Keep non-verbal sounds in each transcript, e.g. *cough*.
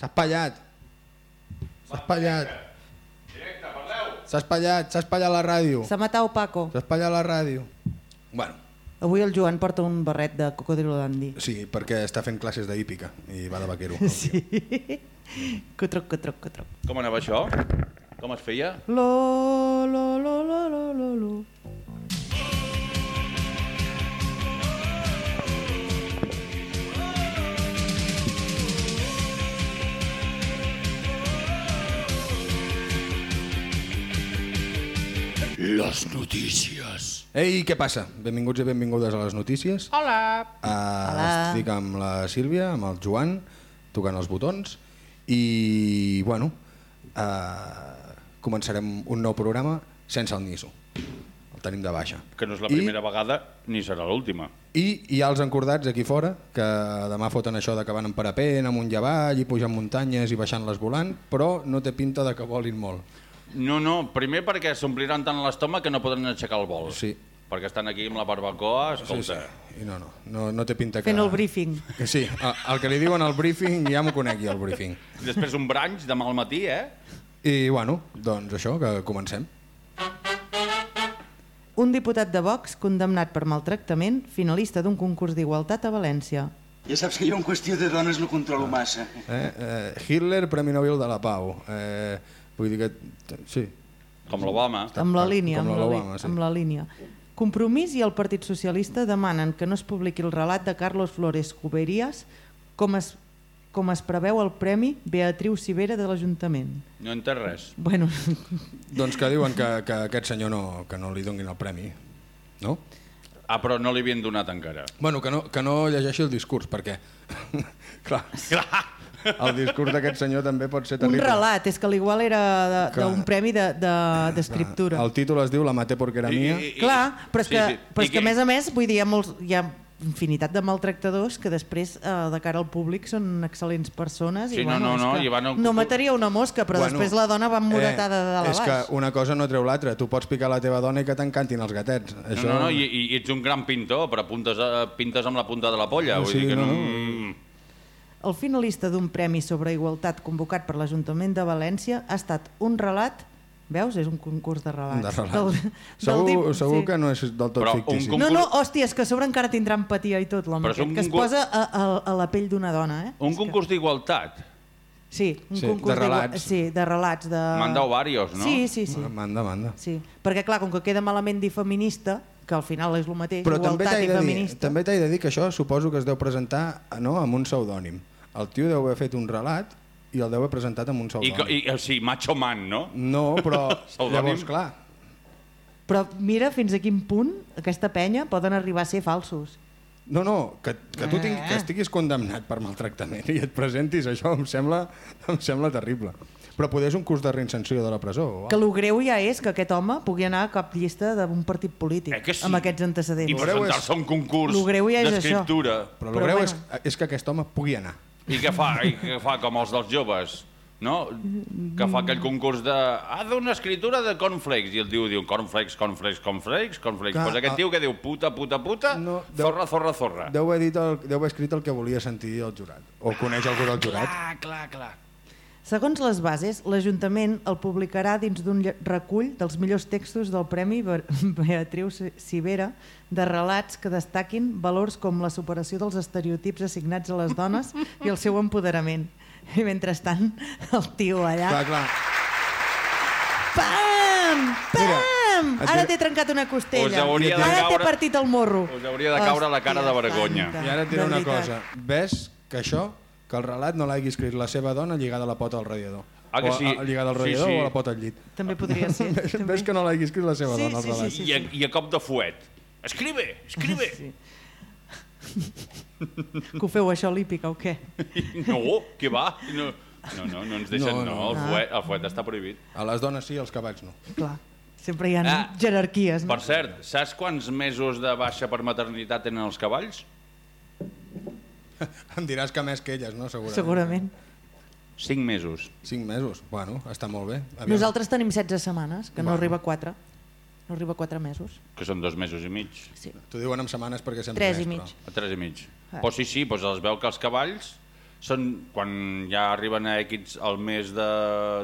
S'ha espatllat. S'ha espatllat. S'ha espatllat, s'ha espatllat la ràdio. S'ha matat Paco. S'ha espatllat la ràdio. Bueno, Avui el Joan porta un barret de cocodrilo dandy. sí, perquè està fent classes de hípica i va de vaquero. *laughs* Sí. Cotroc, cotroc, cotroc. Com anava això? Com es feia? Lo, lo, lo, lo, lo, lo, lo. Les notícies. Ei, què passa? Benvinguts i benvingudes a les notícies. Hola. Uh, Hola. Estic amb la Sílvia, amb el Joan, tocant els botons i, bueno, uh, començarem un nou programa sense el Niso. El tenim de baixa. Que no és la I- primera vegada ni serà l'última. I hi ha els encordats aquí fora, que demà foten això de que van en parapent, amunt i avall, i pujant muntanyes i baixant-les volant, però no té pinta de que volin molt. No, no, primer perquè s'ompliran tant l'estómac que no podran aixecar el vol. Sí. Perquè estan aquí amb la barbacoa, Sí, escolta. sí. I no, no, no, no té pinta que... Fent el briefing. Que sí, el, que li diuen al briefing ja m'ho conec jo, el briefing. Després un branch demà al matí, eh? I bueno, doncs això, que comencem. Un diputat de Vox condemnat per maltractament, finalista d'un concurs d'igualtat a València. Ja saps que jo en qüestió de dones no controlo massa. Eh? Eh, Hitler, Premi Nobel de la Pau. Eh, vull dir que... Sí. Com l'Obama. Amb la línia, com amb la, l'Obama, sí. amb la línia. Compromís i el Partit Socialista demanen que no es publiqui el relat de Carlos Flores Cuberías com es, com es preveu el Premi Beatriu Civera de l'Ajuntament. No en té res. Bueno, Doncs que diuen que, que aquest senyor no, que no li donguin el premi. No? Ah, però no li havien donat encara. Bueno, que no, que no llegeixi el discurs, perquè... *laughs* Clar, Clar. El discurs d'aquest senyor també pot ser un terrible. relat, és que l'igual era de- Que- d'un premi d'escriptura. De, d'escriptura. El títol es diu La maté porque era mía. Clar, però és, sí, que, sí. però I és que a més a més vull dir, hi ha, molts, hi ha infinitat de maltractadors que després eh, de cara al públic són excel·lents persones Sí, i, no, bueno, no, no, que i van no mataria una mosca però bueno, després la dona va emmodetada de dalt a És que baix una cosa no treu l'altra. Tu pots picar la teva dona i que t'encantin els gatets. No, no, no, i, i ets un gran pintor, però apuntes a, pintes amb la punta de la polla. No, Vull sí, dir que no, no... El finalista d'un premi sobre igualtat convocat per l'Ajuntament de València ha estat un relat Veus? És un concurs de relats. De relat. Segur, dip- segur que no és del tot Però fictici. concurs- No, no, hòstia, és que a sobre encara tindrà empatia i tot, l'home aquest, que es concurs- posa a, a, a la pell d'una dona, eh? Un És que- concurs d'igualtat. Sí, un Sí, concurs de relats. Sí, de relats. De... M'han dado varios, no? Sí, sí, sí. Manda, manda. sí. Perquè clar, com que queda malament dir feminista, que al final és el mateix, Però també t'he i de, dir, feminista. també t'he de dir que això suposo que es deu presentar no, amb un pseudònim. El tio deu haver fet un relat i el deu haver presentat amb un I, pseudònim. co- i, o sigui, macho man, no? No, però *laughs* llavors, clar, Però mira fins a quin punt aquesta penya poden arribar a ser falsos. no, no, que, que tu tinc, Eh. que estiguis condemnat per maltractament i et presentis, això em sembla, em sembla terrible. Però poder és un curs de reincensió de la presó. o Que el greu ja és que aquest home pugui anar a cap llista d'un partit polític Eh sí? amb aquests antecedents. I presentar-se a un concurs ja d'escriptura. Però el Però greu bueno. és, és que aquest home pugui anar. I què fa? I què fa com els dels joves? No? Que fa aquell concurs de... Ha d'una escritura de cornflakes. I el tio diu cornflakes, cornflakes, cornflakes, cornflakes. Clar, pues aquest tio que diu puta, puta, puta, No, deu- zorra, zorra, zorra. Deu haver, dit el, deu haver escrit el que volia sentir el jurat. O coneix algú del jurat. Clar, clar, clar. Segons les bases, l'Ajuntament el publicarà dins d'un recull dels millors textos del Premi Be- *laughs* Beatriu Civera de relats que destaquin valors com la superació dels estereotips assignats a les dones i el seu empoderament. I mentrestant, el tio allà... Clar, clar. Pam! Mira, Pam! et Ara t'he trencat una costella. Ara t'he partit el morro. us hauria de caure la cara de vergonya. santa, I ara et diré una cosa. Ves que això, que el relat no l'hagi escrit la seva dona lligada a la pota al radiador. Ah, que o sí? a, lligada al Sí, radiador sí. o a la pota al llit. També podria ser. *laughs* Ves, també. ves que no l'hagi escrit la seva Sí, dona al sí, sí, relat. sí. I, a, I a cop de fuet. Escribe, escribe. Sí. Que ho feu això olímpica o què? *laughs* No, què va? No, no, no, no ens deixen, No, no, no. El, fuet, el fuet està prohibit. A les dones sí, als cavalls no. Clar, sempre hi ha Ah, jerarquies. No? Per cert, saps quants mesos de baixa per maternitat tenen els cavalls? *laughs* Em diràs que més que elles, no? Segurament. Segurament. Cinc mesos. Cinc mesos. Bueno, està molt bé. Aviam. Nosaltres tenim 16 setmanes, que no Bueno. arriba a 4. No arriba a 4 mesos. Que són dos mesos i mig. Sí. T'ho diuen en setmanes perquè sempre Tres i més, mig. però- A tres i mig. Ah. Pues sí, sí, doncs es veu que els cavalls són quan ja arriben a X el mes de,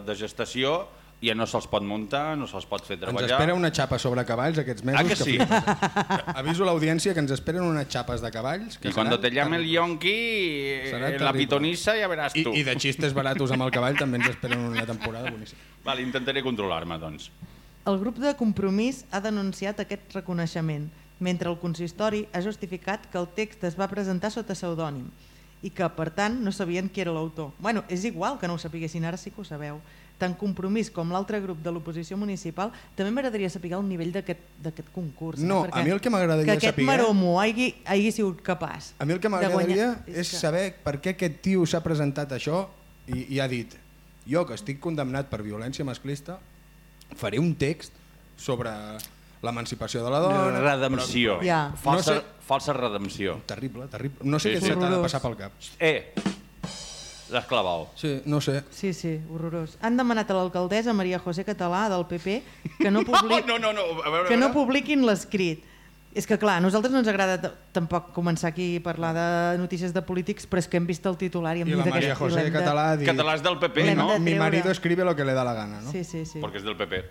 de gestació, ja no se'ls pot muntar, no se'ls pot fer Ens treballar. espera una xapa sobre cavalls aquests mesos. Ah, que sí? flipa't. Aviso l'audiència que ens esperen unes xapes de cavalls. Que Y cuando seran te llame el eh, la pitonisa, ja veràs I, tu. I de xistes baratos amb el cavall també ens esperen una temporada boníssima. Vale, intentaré controlar-me, doncs. El grup de compromís ha denunciat aquest reconeixement, mentre el consistori ha justificat que el text es va presentar sota pseudònim i que, per tant, no sabien qui era l'autor. Bueno, és igual que no ho sapiguessin, ara sí que ho sabeu. Tant Compromís com l'altre grup de l'oposició municipal, també m'agradaria saber el nivell d'aquest d'aquest concurs. No, eh? a mi el que m'agradaria Que aquest saber- maromo hagi, hagi sigut capaç A mi el que de m'agradaria és que- saber per què aquest tio s'ha presentat això i, i ha dit jo que estic condemnat per violència masclista faré un text sobre l'emancipació de la dona Redempció. Ja. Falsa, No sé- falsa redempció. però- terrible, terrible no sé Sí, què sí. se t'ha de passar pel cap Eh, l'has clavat. sí, no sé Sí, sí, horrorós. Han demanat a l'alcaldessa Maria José Català del PP que no, *laughs* publi... No, no, no, a veure, a que no publiquin l'escrit. És que clar, a nosaltres no ens agrada tampoc començar aquí a parlar de notícies de polítics, però és que hem vist el titular i hem i dit la aquest- María i José de- Català ha dit Català és del PP, no? de- mi marido escribe lo que le da la gana no? Sí, sí, sí. Perquè és del PP.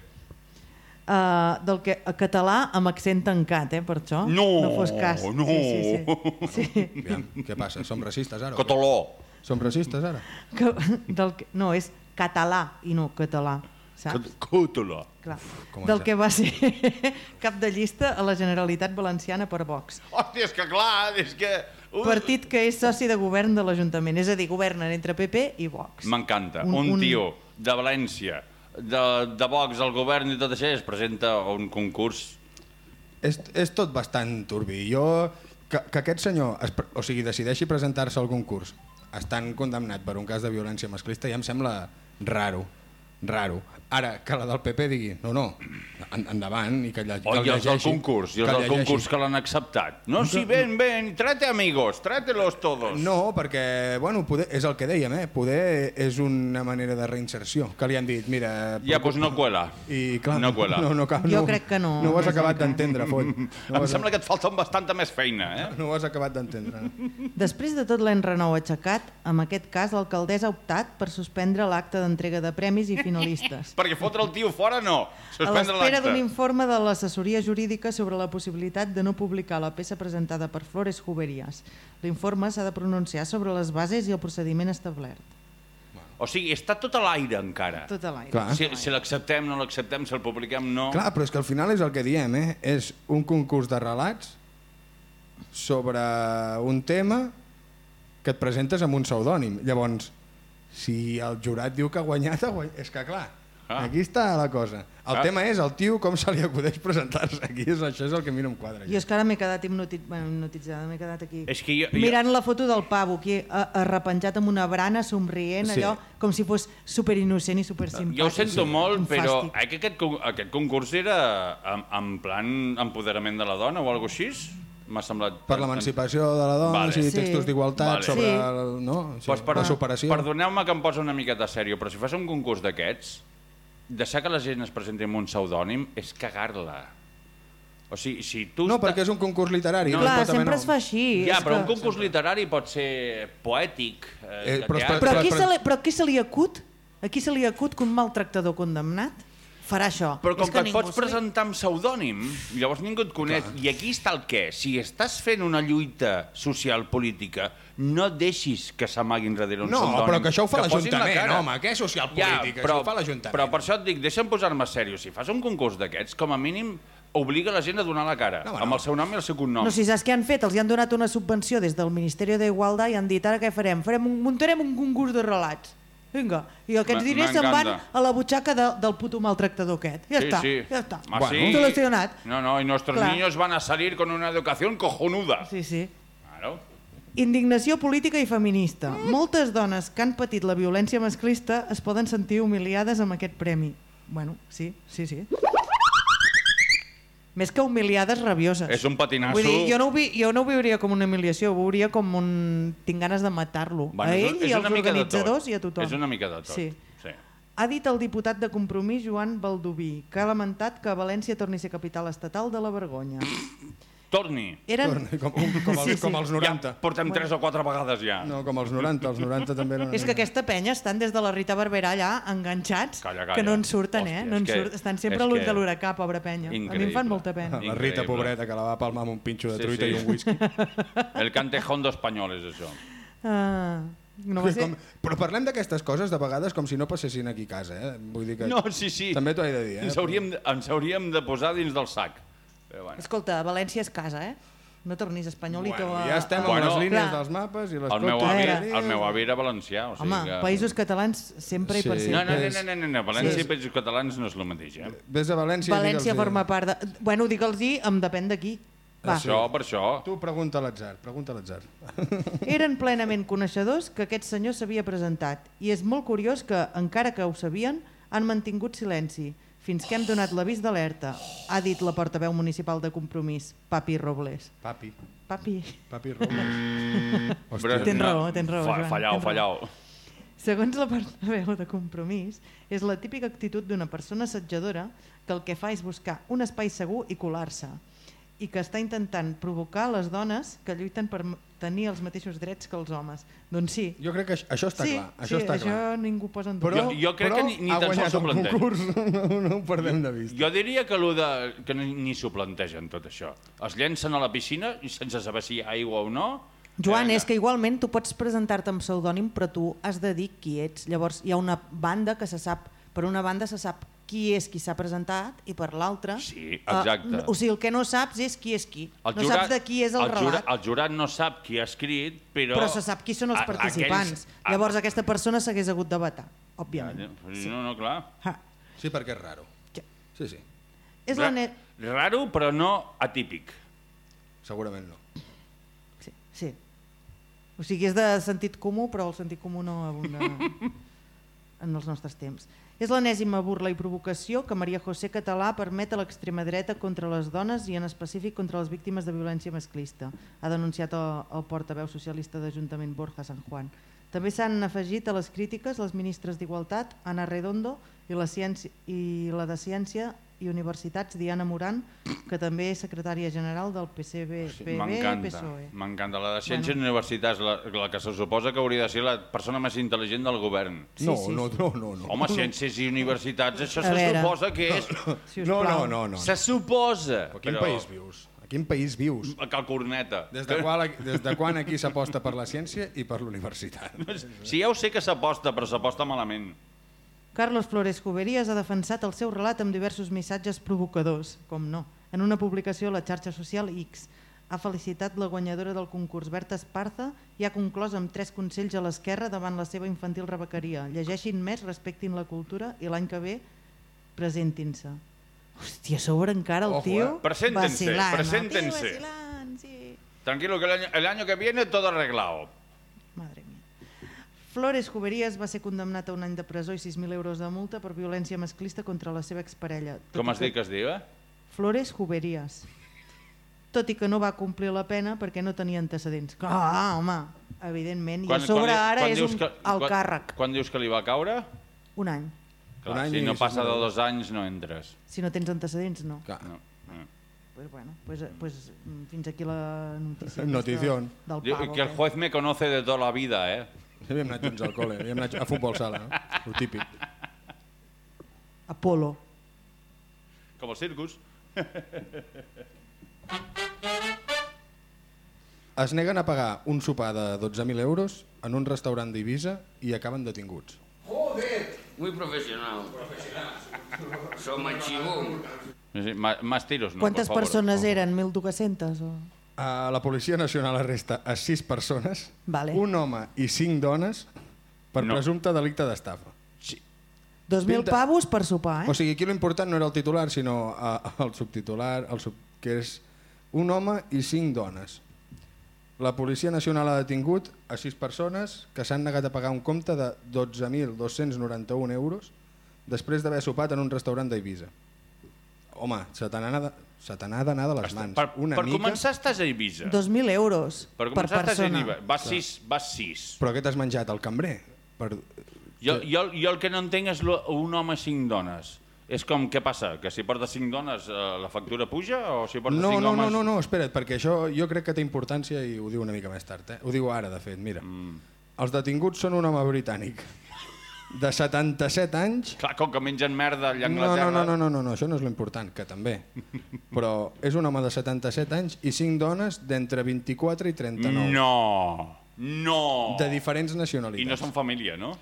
Uh, del que, a català amb accent tancat, eh, per això. No, no fos cas. no. Sí, sí, sí. sí. Aviam, què passa? Som racistes ara? Cataló. Som racistes ara? Que, del no, és català i no català, saps? Cataló. Clar. Com Del que va ser *laughs* cap de llista a la Generalitat Valenciana per Vox. Hòstia, és que clar, és que... Uh, Partit que és soci de govern de l'Ajuntament, és a dir, governen entre PP i Vox. M'encanta. Un- Un, un- tio de València, de, de Vox al govern i tot això, es presenta a un concurs. És, és tot bastant turbi. Jo, que, que aquest senyor es, o sigui, decideixi presentar-se al concurs estant condemnat per un cas de violència masclista ja em sembla raro. Raro. Ara, que la del PP digui no, no, en, endavant i que, lle, que el i els del llegeixi, concurs, i que els el del llegeixi. concurs que l'han acceptat. No, sí, ven, ven, trate amigos, trátelos todos. No, perquè, bueno, poder, és el que dèiem, eh? Poder és una manera de reinserció, que li han dit, mira... Ja, doncs no cuela. I, clar, No cuela. No, no, cal- Jo no, crec que no, No ho has acabat d'entendre, Font. *laughs* No Em has, sembla que et falta bastanta més feina, eh? no ho has acabat d'entendre. Després de tot l'enrenou aixecat, en aquest cas l'alcaldessa ha optat per suspendre l'acte d'entrega de premis i finalistes. Perquè fotre el tio fora no. A l'espera d'un informe de l'assessoria jurídica sobre la possibilitat de no publicar la peça presentada per Flores Juberías. L'informe s'ha de pronunciar sobre les bases i el procediment establert. O sigui, està tot a l'aire encara. Tot a l'aire. Si, si l'acceptem, no l'acceptem, si el publiquem, no. Clar, però és que al final és el que diem, eh? És un concurs de relats sobre un tema que et presentes amb un pseudònim. Llavors, si el jurat diu que ha guanyat, ha guanyat. és que clar, Ah. aquí està la cosa. El Ah. tema és el tio com se li acudeix presentar-se aquí. És, això és el que a mi no em quadra. Jo és que ara m'he quedat bueno, hipnotitzada, m'he quedat aquí. És que jo- jo- Mirant la foto del pavo, aquí arrepenjat amb una brana, somrient, Sí. allò, com si fos superinnocent i supersimpàtic. Jo ho sento molt, Un però eh, que aquest, aquest concurs era en, en plan empoderament de la dona o alguna així? M'ha semblat... Per l'emancipació de la dona, Vale. sí. Sí. textos d'igualtat Vale. sobre Sí. el, no? sí, Pues per, la superació. Perdoneu-me que em posa una miqueta sèrio, però si fas un concurs d'aquests, deixar que la gent es presenti amb un pseudònim és cagar-la. O sigui, si tu... No, perquè és un concurs literari. Clar, no haver sempre nom. es fa així. Ja, però que... un concurs literari pot ser poètic, eh, Eh, però. Però Però- aquí, però- se li, però aquí se li acut? Aquí se li acut que un maltractador condemnat farà això. Però com És que, et ningú pots presentar amb pseudònim, llavors ningú et coneix. I aquí està el què. Si estàs fent una lluita social política, no deixis que s'amaguin darrere un No, pseudònim. però que això ho fa l'Ajuntament, cara. home, què social Ja, política? però, això ho fa l'Ajuntament. Però per això et dic, deixa'm posar-me seriós. Si fas un concurs d'aquests, com a mínim obliga la gent a donar la cara, No, home, amb no. el seu nom i el seu cognom. No, si saps què han fet? Els hi han donat una subvenció des del Ministeri d'Igualtat i han dit ara què farem? farem un, muntarem un concurs de relats. Vinga, i aquests diners se'n van a la butxaca de, del puto maltractador aquest. Ja sí, està, sí. ja està. Ah, Bueno. sí? Solucionat. No, no, y nuestros Clar. niños van a salir con una educación cojonuda. Sí, sí. Claro. Indignació política i feminista. Moltes dones que han patit la violència masclista es poden sentir humiliades amb aquest premi. Bueno, sí, sí, sí. Més que humiliades, rabioses. És un patinasso. Vull dir, jo no, ho vi, jo no ho viuria com una humiliació, ho veuria com un... Tinc ganes de matar-lo. Bueno, a és- ell és i als organitzadors i a tothom. És una mica de tot. Sí. sí. Ha dit el diputat de Compromís, Joan Baldoví, que ha lamentat que València torni a ser capital estatal de la vergonya. Torni. Eren... Torni, com, com, els, com els 90. Ja portem tres o quatre vegades ja. No, com els 90, els 90 també eren... És que aquesta penya estan des de la Rita Barberà allà enganxats, Calla, calla. que no en surten, Hòstia, eh? No en que- surt, estan sempre a l'ull que- de l'huracà, pobra penya. A mi em Increïble. fan molta pena. La Rita, Increïble. pobreta, que la va palmar amb un pinxo de Sí, truita sí. i un whisky. *laughs* El cantejón d'espanyol és això. Ah, no va ser... Com, però parlem d'aquestes coses de vegades com si no passessin aquí a casa, eh? Vull dir que... No, sí, sí. També t'ho he de dir, eh? Ens hauríem, de- ens hauríem de posar dins del sac. Però bueno. Escolta, València és casa, eh? No tornis espanyolito Bueno, a... ja estem amb Bueno, les línies clar. dels mapes i les El meu, avi, línies. el meu avi era valencià. O sigui Home, que... països catalans sempre i per Sí. No, sempre. no, no, no, no, no. València Sí. i països catalans no és el mateix, eh? Ves a València, València digue'ls-hi. forma part de... Bueno, digue'ls-hi, em depèn d'aquí. Va. Això, per això. Tu pregunta a l'atzar, pregunta a l'atzar. *laughs* Eren plenament coneixedors que aquest senyor s'havia presentat i és molt curiós que, encara que ho sabien, han mantingut silenci fins que hem donat l'avís d'alerta, ha dit la portaveu municipal de Compromís, Papi Robles. Papi, Papi, papi Robles. *laughs* Però Tens raó, tens raó, Fa, fallau, fallau. segons la portaveu de Compromís, és la típica actitud d'una persona assetjadora que el que fa és buscar un espai segur i colar-se i que està intentant provocar les dones que lluiten per tenir els mateixos drets que els homes. Doncs sí, Jo crec que això, això està sí, clar. Això sí, està això clar. ningú posa en Però, dubte. Jo- jo crec però que ni- ni tan sols s'ho el planteja. concurs, *laughs* no, no ho perdem de vista. Jo diria que, lo de, que ni, ni s'ho plantegen, tot això. Es llencen a la piscina i sense saber si hi ha aigua o no. Joan, és que igualment tu pots presentar-te amb pseudònim, però tu has de dir qui ets. Llavors hi ha una banda que se sap, per una banda se sap qui és qui s'ha presentat i per l'altra... Sí, eh, exacte. o sigui, el que no saps és qui és qui. no saps de qui és el, el relat. Jurat, el jurat no sap qui ha escrit, però... Però se sap qui són els a- participants. aquells- Llavors aquesta persona s'hagués hagut de vetar, òbviament. ja, No, no, clar. Ha. Sí, perquè és raro. Ja. Sí, sí, És la Ra- net... Raro, però no atípic. segurament no. Sí, sí. O sigui, és de sentit comú, però el sentit comú no abunda *laughs* en els nostres temps. És l'enèsima burla i provocació que Maria José Català permet a l'extrema dreta contra les dones i en específic contra les víctimes de violència masclista, ha denunciat el, el portaveu socialista d'Ajuntament Borja San Juan. També s'han afegit a les crítiques les ministres d'Igualtat, Ana Redondo, i la, ciència, i la de Ciència i Universitats, Diana Moran, que també és secretària general del PCB, PB, M'encanta, PSOE. m'encanta. La de Ciències i Universitats, la, la que se suposa que hauria de ser la persona més intel·ligent del govern. Sí, no, sí, no, sí. no, no, no. Home, Ciències i Universitats, això A se veure. suposa que és... *coughs* Si no, no, no, no. Se suposa. A quin però- país vius? A quin país vius? A Cal Corneta. Des de, qual, des de quan aquí s'aposta per la ciència i per l'universitat? Sí, ja ho sé que s'aposta, però s'aposta malament. Carlos Flores Cuberías ha defensat el seu relat amb diversos missatges provocadors, com no. En una publicació a la xarxa social X ha felicitat la guanyadora del concurs Berta Esparza i ha conclòs amb tres consells a l'esquerra davant la seva infantil rebequeria. Llegeixin més, respectin la cultura i l'any que ve presentin-se. Hòstia, a sobre encara el Ojo, tio eh? Preséntense, vacilant, sí. Tranquilo, que el año, el año que viene todo arreglado. Madre. Flores Cuberías va ser condemnat a un any de presó i 6.000 euros de multa per violència masclista contra la seva exparella. Tot Com has dit que es diu, eh? Flores Cuberías. Tot i que no va complir la pena perquè no tenia antecedents. Ah, home, evidentment. I a sobre li- ara quan és un que- alt quan- càrrec. Quan dius que li va caure? Un any. Clar, Un any si no passa de dos anys no entres. Si no tens antecedents, no. Clar. No. no. Pues bueno, pues, pues, mm, fins aquí la notícia. Notición. Del Diu que el que- juez me conoce de toda la vida, eh? Havíem anat junts al col·le, havíem anat a futbol sala, no? el típic. Apolo. Com el circus. Es neguen a pagar un sopar de 12.000 euros en un restaurant d'Eivissa i acaben detinguts. Muy profesional. Som a ma- Más tiros, no, Quantes persones eren? 1.200? O... Uh, la Policia Nacional arresta a sis persones, Vale. un home i cinc dones, per No. presumpte delicte d'estafa. Sí. 2.000 Pinta- pavos per sopar, eh? O sigui, aquí l'important no era el titular, sinó uh, el subtitular, el sub... que és un home i cinc dones. La Policia Nacional ha detingut a sis persones que s'han negat a pagar un compte de 12.291 euros després d'haver sopat en un restaurant d'Eivissa. Home, se te n'ha de- d'anar de les mans. Per, Una per mica, començar estàs a Eivissa. 2.000 euros Per per començar estàs a persona. Vas sis, vas sis. Però què t'has menjat, el cambrer? Per... Jo, jo, jo el que no entenc és lo, un home i cinc dones. És com, què passa? Que si portes cinc dones eh, la factura puja o si portes No, cinc no, no, homes... no, no, espera't, perquè això jo crec que té importància i ho diu una mica més tard. Eh? Ho diu ara, de fet, mira. Mm. Els detinguts són un home britànic de 77 anys Clar, com que mengen merda allà a No, Anglaterra... no, no, no, no, no, això no és l'important, que també. *laughs* Però és un home de 77 anys i 5 dones d'entre 24 i 39. No, no. De diferents nacionalitats. I no són família, no?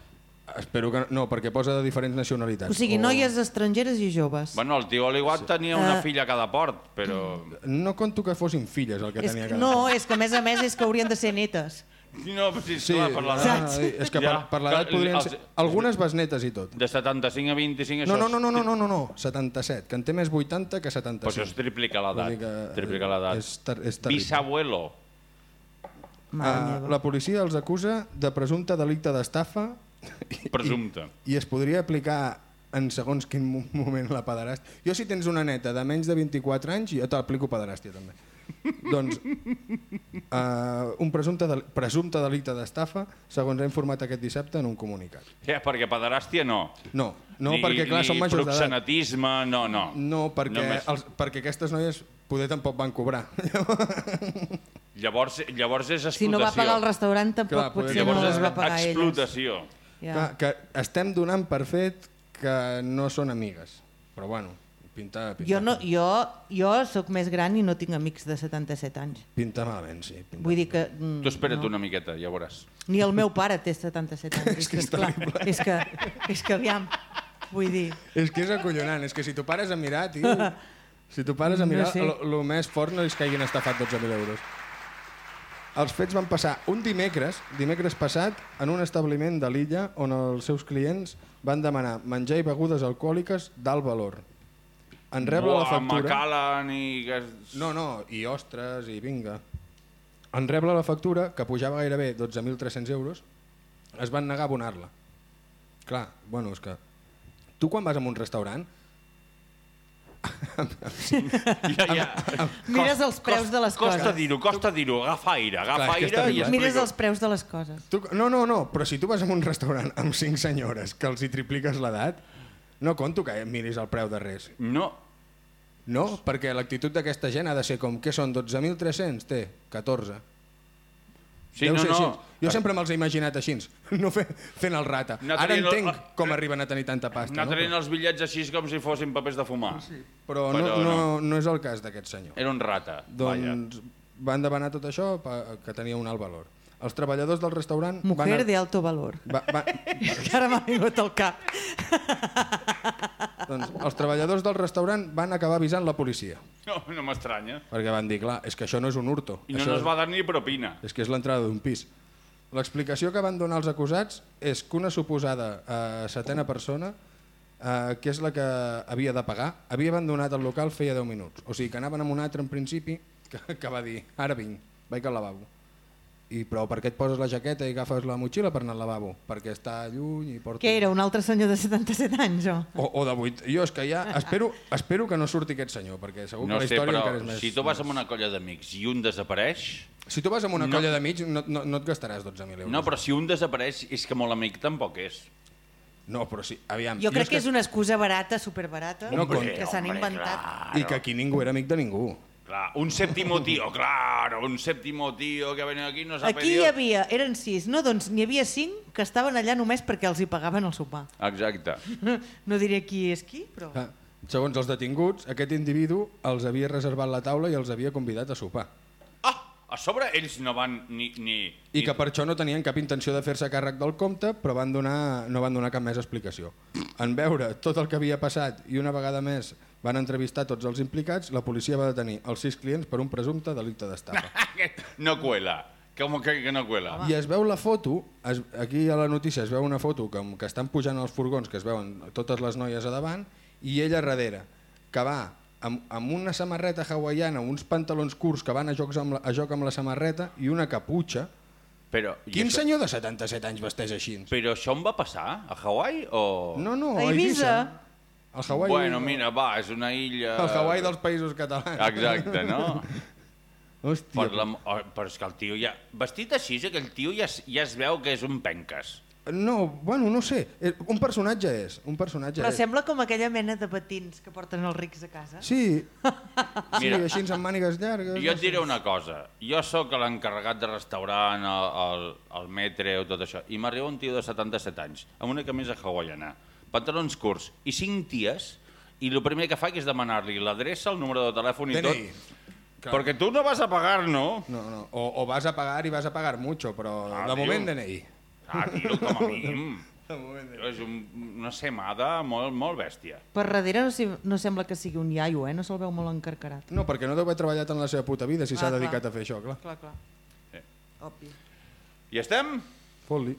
Espero que no, perquè posa de diferents nacionalitats. O sigui, noies estrangeres i joves. Bueno, el tio Olivat tenia una Eh. filla a cada port, però... No conto que fossin filles el que És tenia que, cada no, és que a més a més és que haurien de ser netes. No, però sí, Sí, clar, per ah, l'edat. és que per, Ja, per l'edat podrien els- ser... Algunes besnetes i tot. De 75 a 25, No, això no, no, no, no, no, no, no, 77, que en té més 80 que Però 75. això és Vull dir l'edat. que, eh, l'edat. És, ter és terrible. Bisabuelo. Meva. la policia els acusa de presumpte delicte d'estafa Presumpte. i es podria aplicar en segons quin mo- moment la pederàstia. Jo si tens una neta de menys de 24 anys, jo t'aplico pederàstia també. Doncs uh, un presumpte, del presumpte delicte d'estafa, segons ha informat aquest dissabte en un comunicat. Ja, perquè pederàstia no. No, no ni, perquè clar, ni són majors d'edat. proxenetisme, no, no. No, perquè, Només- els, perquè aquestes noies poder tampoc van cobrar. *laughs* Llavors, llavors és explotació. Si no va pagar el restaurant, tampoc Clar, potser potser no Llavors les va pagar elles. explotació. Ja. Clar, que estem donant per fet que no són amigues. Però bueno, pinta, pinta, Jo, no, jo, jo sóc més gran i no tinc amics de 77 anys. pinta malament, sí. Pinta. Vull dir que... mm, Tu espera't no. una miqueta, ja veuràs. Ni el meu pare té 77 anys. *laughs* és, que, esclar, és, que, és que aviam, vull dir... És que és acollonant, és que si tu pares a mirar, tio... Si tu pares a mirar, No sé. el més fort no és que hagin estafat 12.000 euros. Els fets van passar un dimecres, dimecres passat, en un establiment de l'illa on els seus clients van demanar menjar i begudes alcohòliques d'alt valor. En rebre la Buah, factura... Macallan i... No, no, i ostres, i vinga. En rebre la factura, que pujava gairebé 12.300 euros, es van negar a abonar-la. Clar, bueno, és que... Tu quan vas a un restaurant... *laughs* Ja, ja. Mires els preus de les costa coses. dir-ho, costa dir-ho. Agafa aire, agafa Clar, aire i explica. Mires els preus de les coses. Tu, no, no, no, però si tu vas a un restaurant amb cinc senyores que els hi tripliques l'edat, no conto que miris el preu de res. No, No, perquè l'actitud d'aquesta gent ha de ser com, què són, 12.300? Té, 14. sí, Deu no, no. així. Jo sempre me'ls he imaginat així, *laughs* no fe, fent el rata. Anar Ara traient el- entenc com arriben a tenir tanta pasta. Anar no? traient els bitllets així com si fossin papers de fumar. Però, no, Però no, no. no és el cas d'aquest senyor. Era un rata. Doncs van demanar tot això que tenia un alt valor. Els treballadors del restaurant Mujer van, de alto valor. va, va, *laughs* Que ara m'ha vingut al cap. *laughs* doncs, els treballadors del restaurant van acabar avisant la policia No, no m'estranya. perquè van dir, clar, és que això no és un hurto I no això nos va dar ni propina. és que és l'entrada d'un pis l'explicació que van donar els acusats és que una suposada eh, setena persona eh, que és la que havia de pagar havia abandonat el local feia 10 minuts o sigui que anaven amb un altre en principi que, que va dir, ara vinc, vaig al lavabo i però per què et poses la jaqueta i agafes la motxilla per anar al lavabo? Perquè està lluny i porto... Què era, un altre senyor de 77 anys, o? O, o de 8. Jo és que ja espero, espero que no surti aquest senyor, perquè segur No que la sé, història però encara és més... si tu vas amb una colla d'amics i un desapareix... Si tu vas amb una No. colla d'amics no, no, no et gastaràs 12.000 euros. No, però si un desapareix és que molt amic tampoc és. No, però sí, aviam. Jo crec que és una excusa barata, superbarata, No que s'han inventat. I que aquí ningú era amic de ningú. Clar, un sèptimo tío, claro, un sèptimo tío que ha venido aquí no s'ha Aquí hi havia, eren sis, no? Doncs n'hi havia cinc que estaven allà només perquè els hi pagaven el sopar. Exacte. *laughs* No diré qui és qui, però... Ah, segons els detinguts, aquest individu els havia reservat la taula i els havia convidat a sopar. Ah, a sobre ells no van ni... ni I ni- que per això no tenien cap intenció de fer-se càrrec del compte, però van donar, no van donar cap més explicació. En veure tot el que havia passat i una vegada més van entrevistar tots els implicats, la policia va detenir els sis clients per un presumpte delicte d'estafa. *laughs* No cuela. Com que, que no cuela? I es veu la foto, es, aquí a la notícia es veu una foto que, que estan pujant els furgons, que es veuen totes les noies a davant, i ella a darrere, que va amb, amb una samarreta hawaiana, uns pantalons curts que van a, jocs amb la, a joc amb la samarreta i una caputxa. Però, Quin això, senyor de 77 anys vesteix així? però això em va passar a Hawaii o...? No, no, A Eivissa. Al Hawaii, Bueno, mira, va, és una illa... El Hawaii dels països catalans. Exacte, no? *laughs* Hòstia, Per la, oh, però és que el tio ja... Vestit així, aquell tio ja, es- ja es veu que és un penques. No, bueno, no sé. Eh, Un personatge és. Un personatge Però és. sembla com aquella mena de patins que porten els rics a casa. Sí, *laughs* sí Mira. així amb mànigues llargues. Jo et diré una cosa. Jo sóc l'encarregat de restaurant, el, el, el metre o tot això, i m'arriba un tio de 77 anys, amb una camisa hawaiana, pantalons curts i cinc ties, i el primer que faig és demanar-li l'adreça, el número de telèfon i DNI. tot. Perquè tu no vas a pagar, no? No, no. O, o vas a pagar i vas a pagar mucho, però Ah, de tio. moment DNI. Ah, tio, com a mínim. *laughs* De moment DNI. És un, una semada molt, molt bèstia. Per darrere no, si, no sembla que sigui un iaio, eh? No se'l veu molt encarcarat. No, perquè no deu haver treballat en la seva puta vida si Clar, s'ha clar. dedicat a fer això, clar. Clar, clar. Sí. Obvi. I estem? Fot-li.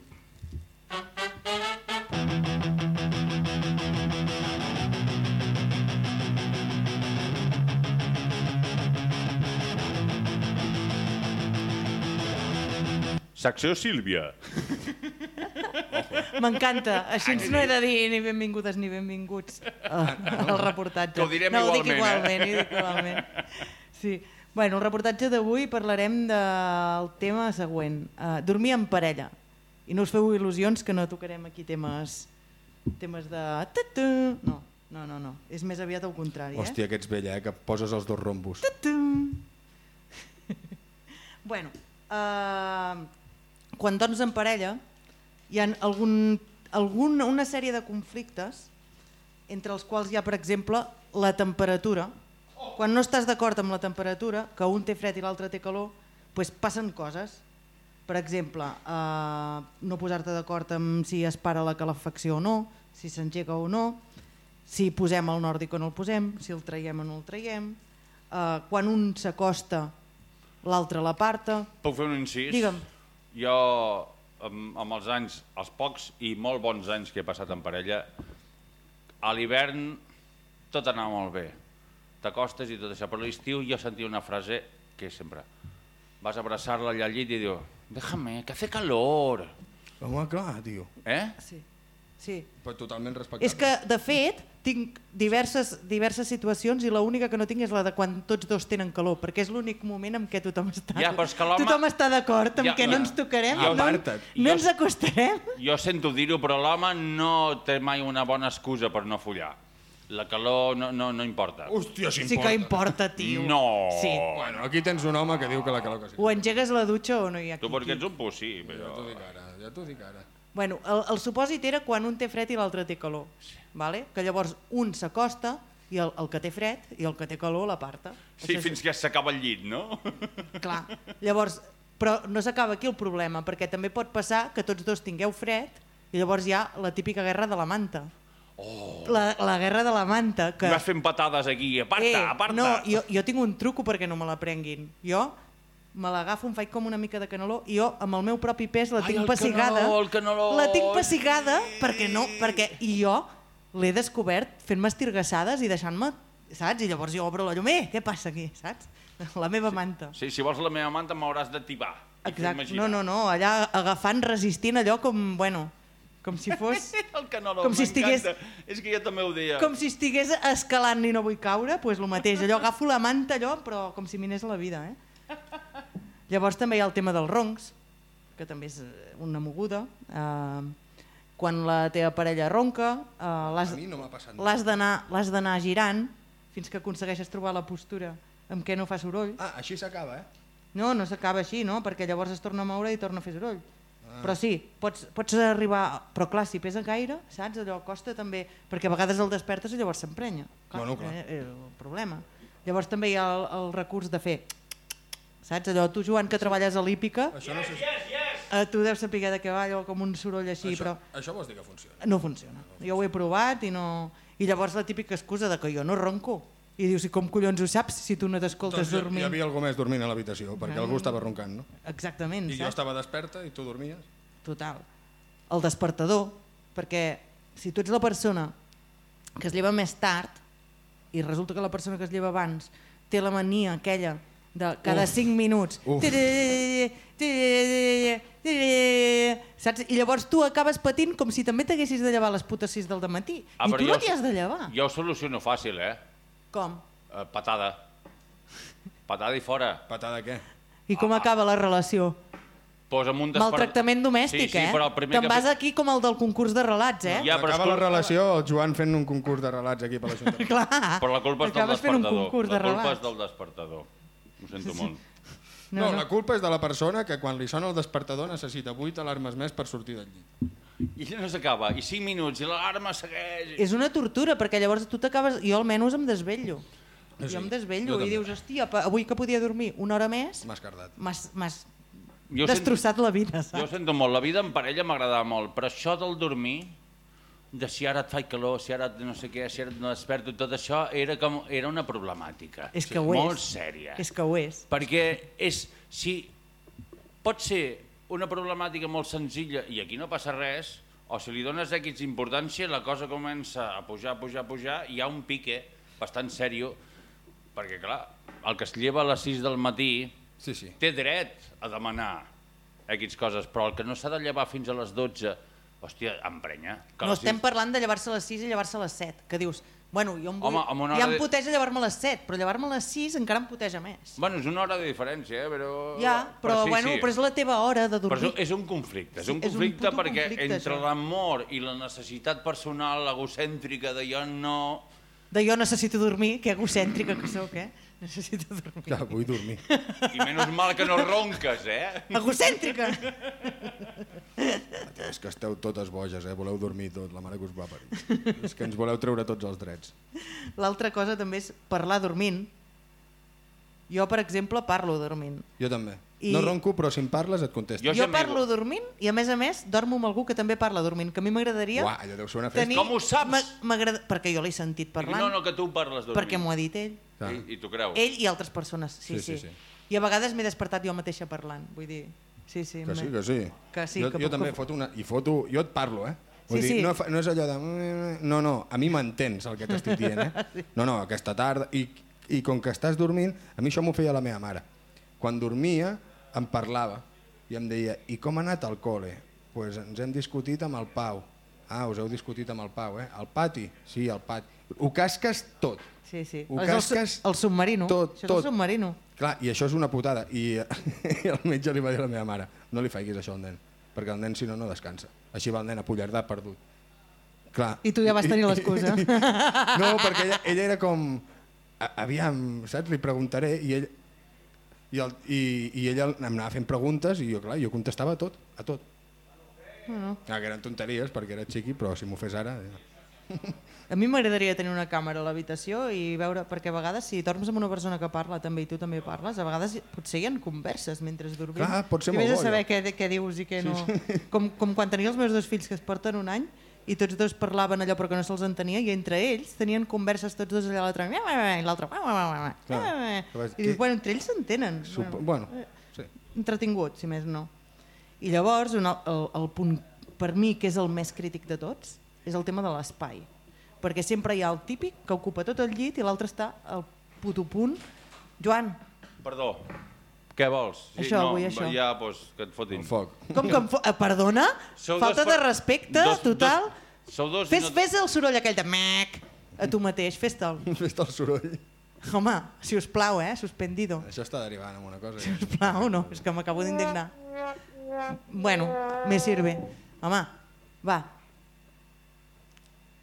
Secció Sílvia. M'encanta. Així no he de dir ni benvingudes ni benvinguts al, al reportatge. Que ho direm no, ho dic igualment, igualment, eh? ho dic igualment. Sí. Bueno, el reportatge d'avui parlarem del tema següent. Uh, dormir en parella. I no us feu il·lusions que no tocarem aquí temes temes de... No, no, no, no. És més aviat al contrari, eh? Hòstia, que ets vella, eh? Que poses els dos rombos. *laughs* Bueno, uh, quan dorms en parella hi ha algun, algun, una sèrie de conflictes entre els quals hi ha, per exemple, la temperatura. Quan no estàs d'acord amb la temperatura, que un té fred i l'altre té calor, doncs passen coses. Per exemple, eh, no posar-te d'acord amb si es para la calefacció o no, si s'engega o no, si posem el nòrdic o no el posem, si el traiem o no el traiem, eh, quan un s'acosta l'altre l'aparta. Puc fer un incís? Digue'm. Jo, amb, amb els anys, els pocs i molt bons anys que he passat en parella, a l'hivern tot anava molt bé. T'acostes i tot això, però a l'estiu jo sentia una frase que sempre vas a abraçar-la allà al llit i diu déjame, que hace calor. Home, clar, tio. Eh? Sí. sí. Però totalment respectable. És que, de fet, tinc diverses, diverses situacions i l'única que no tinc és la de quan tots dos tenen calor, perquè és l'únic moment en què tothom està, Ja, però és que l'home- tothom està d'acord amb Ja, que no ja. ens tocarem, Jo- no, no Jo- ens acostarem. Jo sento dir-ho, però l'home no té mai una bona excusa per no follar. La calor no, no, no importa. Hòstia, si Sí que importa, tio. No. Sí. Bueno, aquí tens un home que diu que la calor que sí. O engegues la dutxa o no hi ha Tu perquè ets un pussí, Ja però... t'ho dic ara, ja t'ho dic ara. Bueno, el, el supòsit era quan un té fred i l'altre té calor. Vale? Que llavors un s'acosta i el, el que té fred i el que té calor l'aparta. Sí, Això és- fins que s'acaba el llit, no? *laughs* Clar. Llavors, però no s'acaba aquí el problema, perquè també pot passar que tots dos tingueu fred i llavors hi ha la típica guerra de la manta. Oh. La, la guerra de la manta. Que... Que... Vas fent patades aquí, aparta, aparta. Eh, No, jo, jo tinc un truco perquè no me la prenguin. Jo me l'agafo, em faig com una mica de caneló i jo amb el meu propi pes la Ai, tinc el pessigada. caneló, el caneló. La tinc pessigada perquè no, perquè i jo l'he descobert fent-me estirgassades i deixant-me, saps? I llavors jo obro la llum, eh, què passa aquí, saps? *laughs* La meva manta. Sí, si vols la meva manta m'hauràs fer-me Exacte. No, no, no, allà agafant, resistint allò com, bueno, com si fos... *laughs* El caneló, Com si estigués-. És que jo també ho deia. com si estigués escalant i no vull caure, doncs el mateix. Allò agafo la manta, allò, però com si minés la vida, eh? Llavors també hi ha el tema dels roncs, que també és eh, una moguda. Eh, quan la teva parella ronca, eh, l'has no d'anar girant fins que aconsegueixes trobar la postura amb què no fa soroll. Ah, així s'acaba, eh? No, no s'acaba així, no? perquè llavors es torna a moure i torna a fer soroll. Ah. Però sí, pots, pots arribar... Però clar, si pesa gaire, saps? Allò costa també... Perquè a vegades el despertes i llavors s'emprenya. Bueno, clar. Eh, eh, el problema. Llavors també hi ha el, el recurs de fer... Saps? Allò, tu, Joan, que treballes a l'hípica, Això no sé si... eh, tu deus saber de què va, allò com un soroll així, Això, però això vols dir que funciona? no funciona. Jo ho he provat i no... I llavors la típica excusa de que jo no ronco. I dius, i com collons ho saps si tu no t'escoltes Doncs hi, hi dormint? havia algú més dormint a l'habitació, perquè algú estava roncant, no? Exactament, I jo saps? estava desperta i tu dormies. Total. El despertador, perquè si tu ets la persona que es lleva més tard i resulta que la persona que es lleva abans té la mania aquella de cada Uf. 5 minuts saps? I llavors tu acabes patint com si també t'haguessis de llevar a les putes 6 del matí Ah, i tu no t'hi has de llevar Jo ho soluciono fàcil, eh? com? Eh, patada. Patada i fora. Patada què? i com acaba la relació? pues amb un despert- Maltractament domèstic, sí, sí, eh? Però el primer Te'n que... vas aquí com el del concurs de relats, eh? Ja, però Acaba la relació el Joan fent un concurs de relats aquí per l'Ajuntament. *laughs* Clar. Però la culpa és del Acabes fent un despertador. la culpa és del despertador. Ho sento molt. No, la culpa és de la persona que quan li sona el despertador necessita 8 alarmes més per sortir del llit. I no s'acaba, i 5 minuts, i l'alarma segueix. És una tortura, perquè llavors tu t'acabes... Jo almenys em desvello. Sí, jo em jo desvello també. i dius, hòstia, avui que podia dormir una hora més, M'has cardat. m'has Jo destrossat la vida, Sento, jo saps? sento molt, la vida en parella m'agradava molt, però això del dormir, de si ara et fa calor, si ara no sé què, si ara no desperto, tot això era, com, era una problemàtica. És que ho és. Molt sèria. És que ho és. Perquè és, si pot ser una problemàtica molt senzilla i aquí no passa res, o si li dones X importància, la cosa comença a pujar, pujar, pujar, i hi ha un pique bastant sèrio, perquè clar, el que es lleva a les 6 del matí Sí, sí. té dret a demanar X coses, però el que no s'ha de llevar fins a les 12, hòstia, emprenya. Que No estem parlant de llevar-se a les 6 i llevar-se a les 7, que dius, bueno, jo em vull... Home, una ja em de- puteja llevar-me a les 7, però llevar-me a les 6 encara em puteja més. Bueno, és una hora de diferència, eh? però... Ja, però, sí, bueno, sí. però és la teva hora de Però dormir. és, és un conflicte, és Sí, un és un conflicte puto perquè conflicte, entre l'amor i la necessitat personal egocèntrica de jo no... De jo necessito dormir, que egocèntrica que sóc, eh? Necessito dormir. Ja, vull dormir. I menys mal que no ronques, eh? Egocèntrica! *laughs* Tia, és que esteu totes boges, eh? Voleu dormir tot, la mare que us va parir. És que ens voleu treure tots els drets. L'altra cosa també és parlar dormint. Jo, per exemple, parlo dormint. Jo també. I- No ronco, però si em parles et contesto. Jo Jo, parlo dormint i, a més a més, dormo amb algú que també parla dormint, que a mi m'agradaria Uà, allò deu ser una festa. tenir... Com ho saps? Perquè jo l'he sentit parlant, No, no, que tu parles dormint. perquè m'ho ha dit ell. I, I tu creus? Ell i altres persones, sí, Sí, sí. sí, sí. I a vegades m'he despertat jo mateixa parlant, vull dir... Sí, sí. Que sí, que sí. Que sí, jo, que jo també que- foto una... I foto... Jo et parlo, eh? Vull Sí, dir, sí. No, no és allò de... No, no, a mi m'entens el que t'estic dient, eh? *laughs* No, no, aquesta tarda... I, I com que estàs dormint, a mi això m'ho feia la meva mare. Quan dormia, em parlava i em deia, i com ha anat al col·le? Pues ens hem discutit amb el Pau. Ah, us heu discutit amb el Pau, eh? Al pati? Sí, al pati. Ho casques tot. Sí, sí. Ho És el, casques el submarino. tot, Això és tot. el submarino. Clar, i això és una putada. I, *laughs* I el metge li va dir a la meva mare, no li faiguis això al nen, perquè el nen si no no descansa. Així va el nen apollardat, perdut. Clar. I tu ja vas tenir l'excusa. *laughs* No, perquè ella, ella era com... a- Aviam, saps? Li preguntaré i ell... I, el, i, i ella em anava fent preguntes i jo, clar, jo contestava a tot, a tot. Bueno. Ah, que eren tonteries perquè era xiqui, però si m'ho fes ara... Ja. *laughs* A mi m'agradaria tenir una càmera a l'habitació i veure, perquè a vegades si dorms amb una persona que parla també i tu també parles, a vegades potser hi ha converses mentre dormim. Clar, pot ser I molt vés a bo, saber què, què dius i què no. *laughs* Com, com quan tenia els meus dos fills que es porten un any i tots dos parlaven allò però que no se'ls entenia i entre ells tenien converses tots dos allà l'altre i l'altre i dius, bueno, entre ells s'entenen Supo... Bueno, sí. entretingut, si més no. I llavors, un, el, el punt per mi que és el més crític de tots és el tema de l'espai. Perquè sempre hi ha el típic que ocupa tot el llit i l'altre està al puto punt. Joan, Perdó, què vols? Això, no, vull això. Ja, doncs, que et fotin. el foc. com que em fo... eh, perdona? Sou Falta dos de respecte dos- total. Dos, sou dos Fes, no... fes el soroll aquell de mec a tu mateix, fes-te'l. *laughs* Fes-te el soroll. Home, si us plau, eh? Suspendido. Això està derivant en una cosa. Si us plau, no, és que m'acabo d'indignar. Bueno, me sirve. Home, va,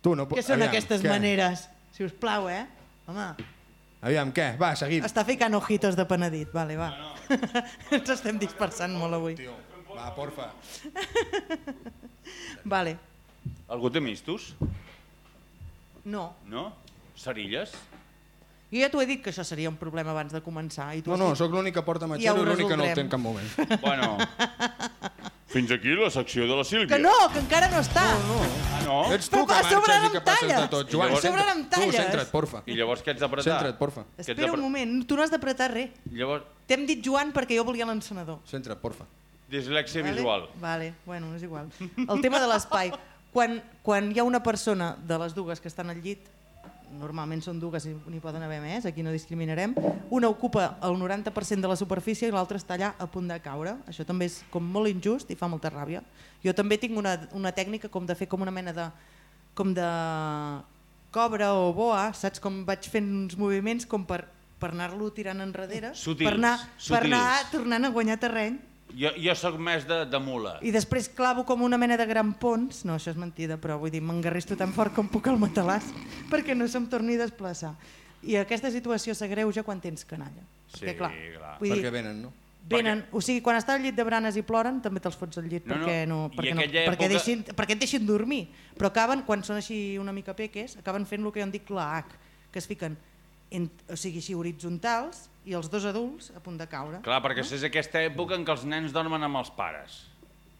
Tu no Què són Aviam, aquestes què? maneres? Si us plau, eh? Home, Aviam, què? Va, seguim. està ficant ojitos de penedit. Vale, va. *laughs* Ens estem dispersant molt avui. Tio, va, porfa. *laughs* Vale. Algú té mistos? No. No? Cerilles? Jo ja t'ho he dit que això seria un problema abans de començar. I tu No, no, dit- sóc l'únic que porta Ja matxero ho i l'únic que no el té en cap moment. Bueno, *laughs* fins aquí la secció de la Sílvia. Que no, que encara no està. Ah, no? Ets tu Però que marxes i que passes de tot. I Joan, llavors- centra't. Sobren amb talles. Tu, centra't, porfa. I llavors què ets d'apretar? Centra't, porfa. Ets Espera un moment, tu no has d'apretar res. Llavors, T'hem dit Joan perquè jo volia l'encenedor. Centra't, porfa. dislèxia Vale? visual. Vale, bueno, és igual. El tema de l'espai. Quan, quan hi ha una persona de les dues que estan al llit, normalment són dues i n'hi poden haver més, aquí no discriminarem, una ocupa el 90% de la superfície i l'altra està allà a punt de caure. Això també és com molt injust i fa molta ràbia. Jo també tinc una, una tècnica com de fer com una mena de com de cobra o boa, saps com vaig fent uns moviments com per, per anar-lo tirant enrere, Sutils, per anar, per sutils. anar tornant a guanyar terreny Jo, jo sóc més de, de mula. I després clavo com una mena de grampons, no, això és mentida, però vull dir, m'engarristo tan fort com puc al matalàs perquè no se'm torni a desplaçar. I aquesta situació s'agreuja quan tens canalla. Sí, Perquè, clar, clar. Vull Perquè dir, venen, no? venen, o sigui, quan està al llit de branes i ploren, també te'ls fots al llit No, no, perquè, no, i perquè, no, aquella perquè, època- deixin, perquè et deixin dormir. Però acaben, quan són així una mica peques, acaben fent el que jo en dic la H, que es fiquen en, o sigui, així horitzontals i els dos adults a punt de caure. Clar, perquè és aquesta època en què els nens dormen amb els pares,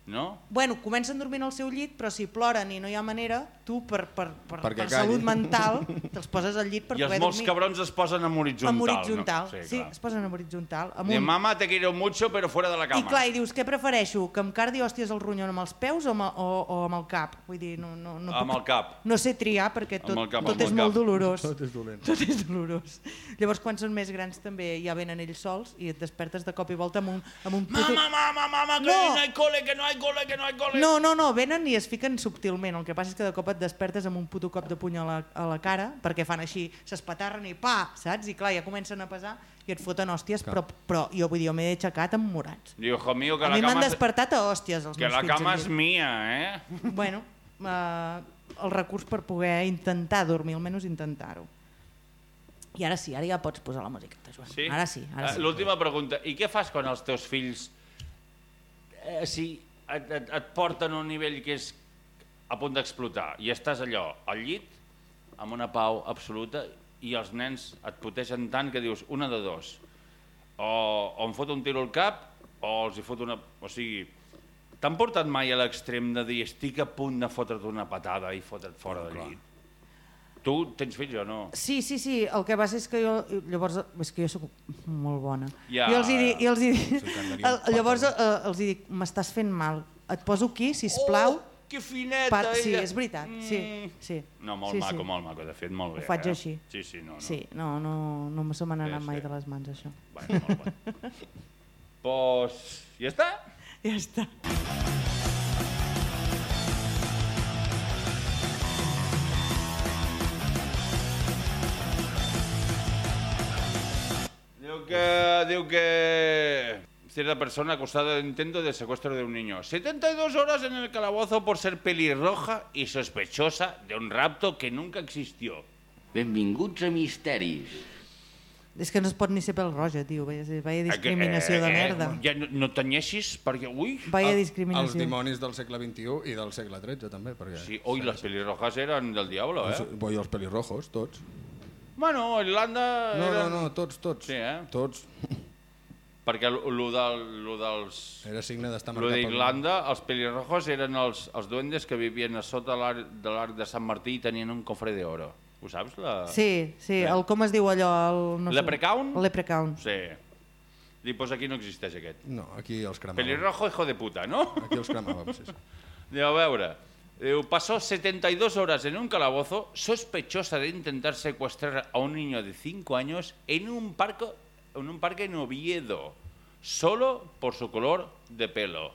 no? Bueno, comencen dormint al seu llit, però si ploren i no hi ha manera, tu per, per, per, Perquè per salut mental te'ls poses al llit per I els poder molts dormir. cabrons es posen en horitzontal. Amb horitzontal, No? sí, es posen en horitzontal. Amunt. mama te quiero mucho, però fuera de la cama. I clar, i dius, què prefereixo? Que em cardi hòsties al ronyó amb els peus o amb, o, o amb el cap? Vull dir, no, no, no Amb puc- el cap. No sé triar perquè tot, Amb el cap, tot amb és el molt cap. dolorós. Tot és dolent. Tot és dolorós. Llavors, quan són més grans també ja venen ells sols i et despertes de cop i volta amb un, amb un puto... Mama, mama, mama, que No. no hay cole, que no hay cole, que no hay cole. No, no, no, venen i es fiquen subtilment. El que passa és que de cop et despertes amb un puto cop de puny a la, a la cara, perquè fan així, s'espatarren i pa, saps? I clar, ja comencen a pesar i et foten hòsties, però, però jo vull dir, jo m'he aixecat amb morats. Diu, hijo mío, que A la mi m'han cama... és- despertat a hòsties els Que meus la fills. cama al és llit. mia, eh? Bueno, eh, el recurs per poder intentar dormir, almenys intentar-ho. I ara sí, ara ja pots posar la Joan. Sí? Ara sí, ara Eh, sí. L'última pregunta. I què fas quan els teus fills eh, si et, et, et porten a un nivell que és a punt d'explotar i estàs allò, al llit, amb una pau absoluta i els nens et poteixen tant que dius una de dos. O, o em fot un tiro al cap o els hi fot una... O sigui, t'han portat mai a l'extrem de dir estic a punt de fotre't una patada i fotre't fora del llit? Tu tens fills o no? Sí, sí, sí, el que passa és que jo, llavors, és que jo sóc molt bona. Ja. Jo els hi dic, jo els hi dic, el, llavors eh, els hi dic, m'estàs fent mal, et poso aquí, si plau. Oh, que fineta! Pa- sí, és veritat, sí, sí. No, molt sí, maco, sí. molt maco, de fet, molt bé. Ho faig eh? així. Sí, sí, no, no. Sí, no, no, no me se me n'ha Sí, anat mai sí. de les mans, això. Bueno, molt bé. *laughs* pues, ja està? Ja està. Diu que... Cierta persona acusada de intento de secuestro de un niño. 72 horas en el calabozo por ser pelirroja y sospechosa de un rapto que nunca existió. Benvinguts a Misteris. És que no es pot ni ser pel roja, tio. Vaya, vaya discriminació de Eh, eh, merda. Ja no, no tenyeixis, perquè... Ui, Vaya Els discriminació. dimonis del segle XXI i del segle XIII també, perquè... sí, ui, les pelirrojas eren del diablo, eh? Els, vull, els pelirrojos, tots. Bueno, Irlanda... No, no, eren... no, tots, tots. Sí, eh? Tots. Perquè lo, del, lo dels... Era signe d'estar Lo d'Irlanda, els pelirrojos eren els, els duendes que vivien a sota l'arc de l'arc de Sant Martí i tenien un cofre d'oro. Ho saps? La... Sí, sí, el, com es diu allò? El, no sé. Leprechaun? El leprechaun. Sí. Dic, doncs aquí no existeix aquest. No, aquí els cremàvem. Pelirrojo, hijo de puta, ¿no? Aquí els cremàvem, sí, sí. A veure, pasó 72 horas en un calabozo sospechosa de intentar secuestrar a un niño de 5 años en un parque, en un parque en Oviedo, solo por su color de pelo.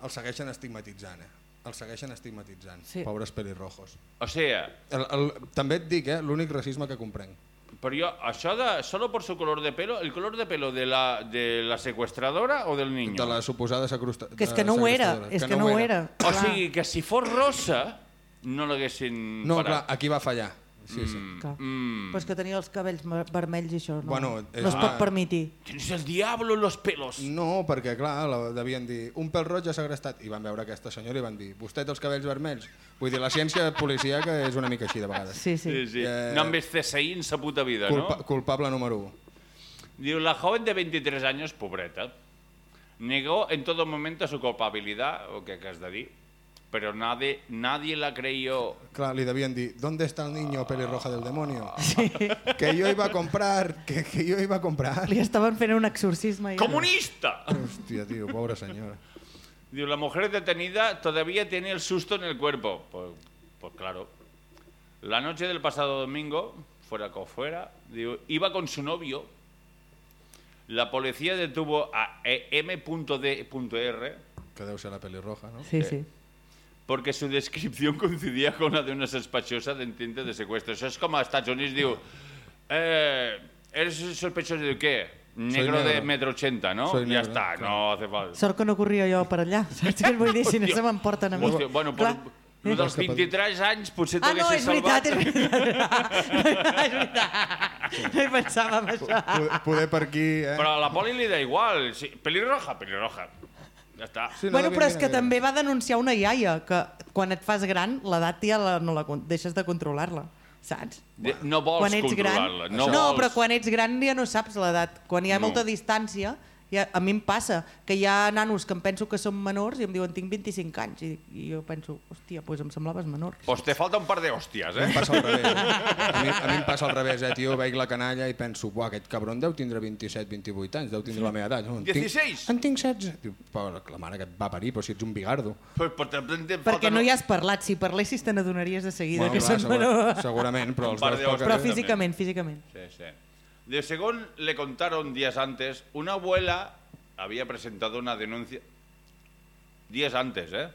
Els segueixen estigmatitzant, eh? Els segueixen estigmatitzant, Sí. pobres pelirrojos. O sea, El, el, també et dic, eh? L'únic racisme que comprenc. Però jo, això de solo por su color de pelo, el color de pelo de la, de la secuestradora o del niño? De la suposada secrusta... Que és que no ho era, és que no ho era. O Clar. sigui, que si fos rosa, no l'haguessin No, clar, aquí va fallar. Sí, sí. Clar. Mm. Però és que tenia els cabells vermells i això no, Bueno, és- no es pot ah. permetir. Tienes el diablo en los pelos. No, perquè clar, la, devien dir un pèl roig ha segrestat i van veure aquesta senyora i van dir vostè té els cabells vermells. Vull dir, la ciència policíaca és una mica així de vegades. Sí, sí. Sí, sí. Eh, No han vist CSI en sa puta vida, Culpa, ¿no? culpable número 1. Diu, la joven de 23 años, pobreta, negó en todo momento su culpabilidad, o que has de dir, pero nadie, nadie la creyó. Clar, li devien dir ¿dónde está el niño pelirroja del demonio? *laughs* Que yo iba a comprar, que, que yo iba a comprar. Li estaven fent un exorcisme. Ja. ¡Comunista! Hòstia, tio, pobra senyora. Diu, la mujer detenida todavía tiene el susto en el cuerpo. Pues, pues claro. La noche del pasado domingo, fuera como fuera, diu, iba con su novio. La policía detuvo a E M.D.R. Que deu ser la pelirroja, no? Sí, sí. Porque su descripción coincidía con la de una sospechosa de intento de secuestro. Això és com a Estats Units diu eh, ¿eres sospechoso de qué? negro de metro ochenta, ¿no? Soy ya negro, está, claro. no hace falta. Sort que no corria jo per allà, saps què vull dir? Si no se m'emporten a mi. Hòstia, bueno, però Clar. el dels 23 anys potser Ah, no, és veritat, salvat. és veritat. és *laughs* veritat. No hi pensava en això. Poder, poder per aquí, eh? Però a la poli li da igual. Sí, pelirroja, pelirroja. Ja està. Sí, no, Bueno, però és que mira. també va denunciar una iaia, que quan et fas gran, l'edat ja la, no la deixes de controlar-la, saps? De- No vols controlar-la. No, No, vols... però quan ets gran ja no saps l'edat. Quan hi ha No. molta distància, ja, a mi em passa que hi ha nanos que em penso que són menors i em diuen tinc 25 anys i, i jo penso, hòstia, doncs em semblaves menor. Pues te falta un par de hòsties, A mi eh? em passa al revés. A mi, a mi em passa al revés, eh, tio. Veig la canalla i penso, buah, aquest cabron deu tindre 27, 28 anys, deu tindre la meva edat. No, en tinc- 16? En tinc 16. Diu, però la mare que et va parir, però si ets un bigardo. Pues, pues te, te, te Perquè no hi has parlat, si parlessis te n'adonaries de seguida Bueno, que clar, són segura- menors. segurament, però Un els hòsties. Però físicament, físicament. Sí, sí. De según le contaron días antes, una abuela había presentado una denuncia. Días antes, ¿eh?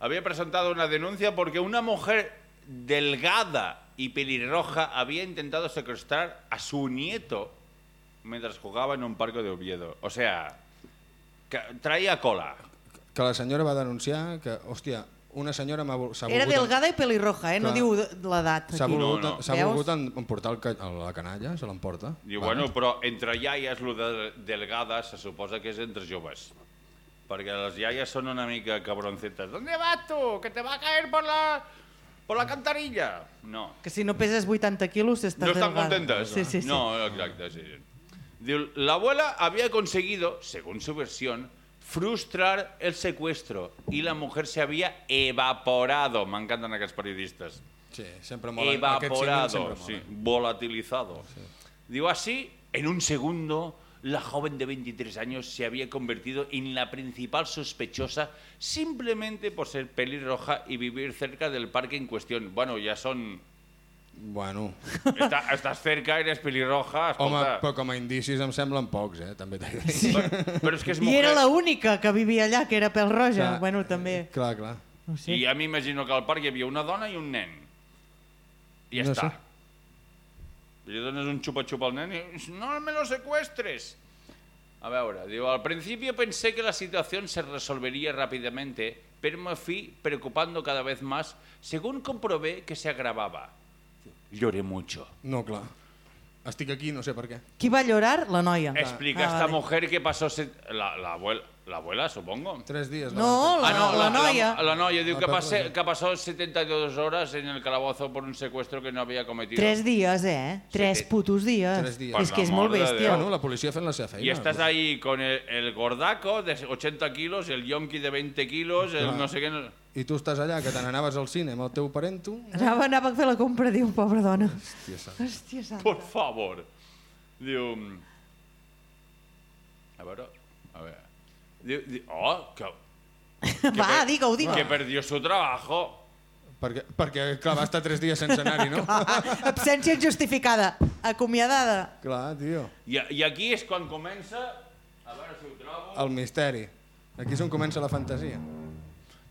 Había presentado una denuncia porque una mujer delgada y pelirroja había intentado secuestrar a su nieto mientras jugaba en un parque de Oviedo. O sea, que traía cola. Que la senyora va denunciar que, hòstia, una senyora m'ha vol- s'ha Era volgut... delgada i pelirroja, eh? No diu l'edat. S'ha aquí. volgut, No, no. volgut emportar el, ca- la canalla, se l'emporta. Diu, Vale. bueno, però entre iaies, lo de delgades, se suposa que és entre joves. Perquè les iaies són una mica cabroncetes. ¿Dónde vas tú? Que te va a caer por la, por la cantarilla. No. Que si no peses 80 quilos estàs ¿No están delgada. contentas? Sí, sí, sí. No, exacto, sí. sí. Diu, la abuela había conseguido, según su versión, frustrar el secuestro y la mujer se había evaporado. Me encantan aquests periodistas. Sí, sempre mola. Evaporado, símbols sí, volatilizado. Digo así, en un segundo, la joven de 23 años se había convertido en la principal sospechosa simplemente por ser pelirroja y vivir cerca del parque en cuestión. Bueno, ya son... Bueno, Está- estás cerca, eres pelirroja, home, escolta. però com a indicis em semblen pocs, eh? També t'he de dir. Sí. Però, però és que és I mujer. era l'única que vivia allà, que era pèl roja. Clar. Bueno, també. Clar, clar. No sé. I ja m'imagino que al parc hi havia una dona i un nen. I ja No està. sé. I li dones un xupa-xupa al nen i dius, no me lo secuestres. A veure, diu, al principio pensé que la situación se resolvería rápidamente, pero me fui preocupando cada vez más según comprobé que se agravaba. Lloré mucho. No, clar. Estic aquí, no sé per què. Qui va llorar? La noia. Explica Ah, esta vale. mujer que pasó... se- La, la, abuela, la abuela, supongo. Tres dies. No, la, Ah, no, la, noia. La, la noia diu que, pasé- que pasó 72 horas en el calabozo por un secuestro que no había cometido. Tres dies, eh? Tres Sí. putos dies. Tres dies. És que és la molt bèstia. Bueno, la policia fent la seva feina. Y estás ahí con el, el gordaco de 80 kilos, el yonki de 20 kilos, el Clar. no sé qué... no- I tu estàs allà, que te n'anaves al cine amb el teu parento. Anava, anava a fer la compra, diu, pobra dona. Hòstia, sant. Hòstia santa. Por favor. Diu... A veure... A veure... Diu, diu, oh, que, *laughs* Va, digue-ho, digue que perdió su trabajo. Perquè, perquè, clar, va estar tres dies sense anar-hi, no? *laughs* Absència injustificada. Acomiadada. clar, tio. I, I aquí és quan comença... A veure si ho trobo... El misteri. Aquí és on comença la fantasia.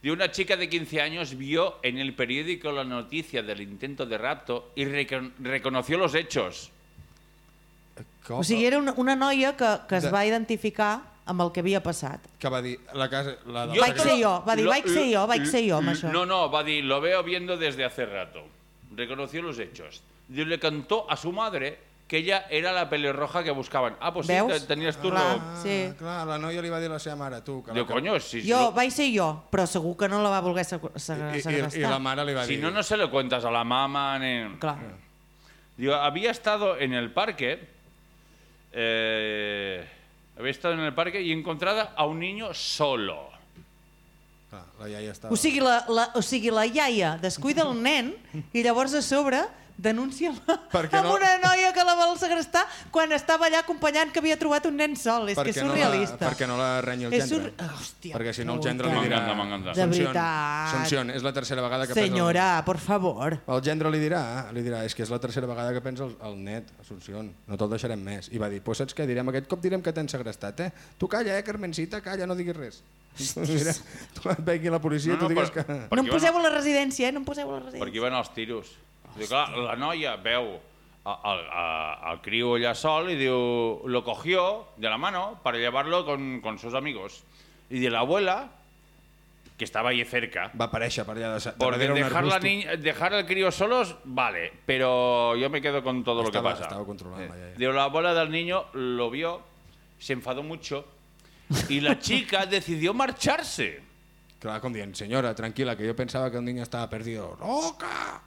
De una chica de 15 años vio en el periódico la noticia del intento de rapto y recon- reconoció los hechos. Com? O sigui, era una, una noia que, que es De- va identificar amb el que havia passat. Que va dir, la casa... La Jo- Vaig ser jo, va dir, vaig ser jo, vaig ser jo amb això. No, no, va dir, lo veo viendo desde hace rato. Reconoció los hechos. Y le cantó a su madre que ella era la pelirroja que buscaban. Ah, pues Veus? sí, te- tenías tú... Clar. lo- Ah, Sí. clar, la noia li va dir a la seva mare, tu... Que Diu, la... coño, si, Jo, lo- vaig ser jo, però segur que no la va voler seg- seg- I, i, segrestar. I la mare li va si dir... no, no se lo cuentas a la mamá. Ni... Clar. Digo, había estado en el parque, eh, había estado en el parque y encontrada a un niño solo. Clar, la iaia estava... O sigui, la, la, o sigui, la iaia descuida el nen i llavors a sobre denuncia Perquè amb no- una noia que la vol segrestar quan estava allà acompanyant que havia trobat un nen sol. És que és no surrealista. la, perquè no la renyi el És gendre. sur- Hòstia perquè si no el gendre li dirà... De "Asunción, veritat. Asunción, és la tercera vegada que Senyora, por favor. El... el gendre li dirà, li dirà, és que és la tercera vegada que prens el, el net, Asunción, no te'l deixarem més. I va dir, pues saps què, direm, aquest cop direm que t'han segrestat, eh? Tu calla, eh, Carmencita, calla, no diguis res. *laughs* Mira, tu et vegi la policia i tu digues que... Per no em poseu a la residència, eh? No em poseu a la per residència. aquí van els tiros. Diu, clar, la noia veu al, a- al crío allá sol y diu, lo cogió de la mano para llevarlo con, con sus amigos. Y de la abuela, que estaba ahí cerca, Va aparèixer per allà de, de porque un dejar, la niña, dejar al crío solos, vale, pero yo me quedo con todo lo Estaba- que pasa. estaba controlando, Eh, ya, ya. digo, la abuela del niño lo vio, se enfadó mucho y la chica *laughs* decidió marcharse. Clar, com dient, senyora, tranquil·la, que jo pensava que el niño estava perdido. Loca!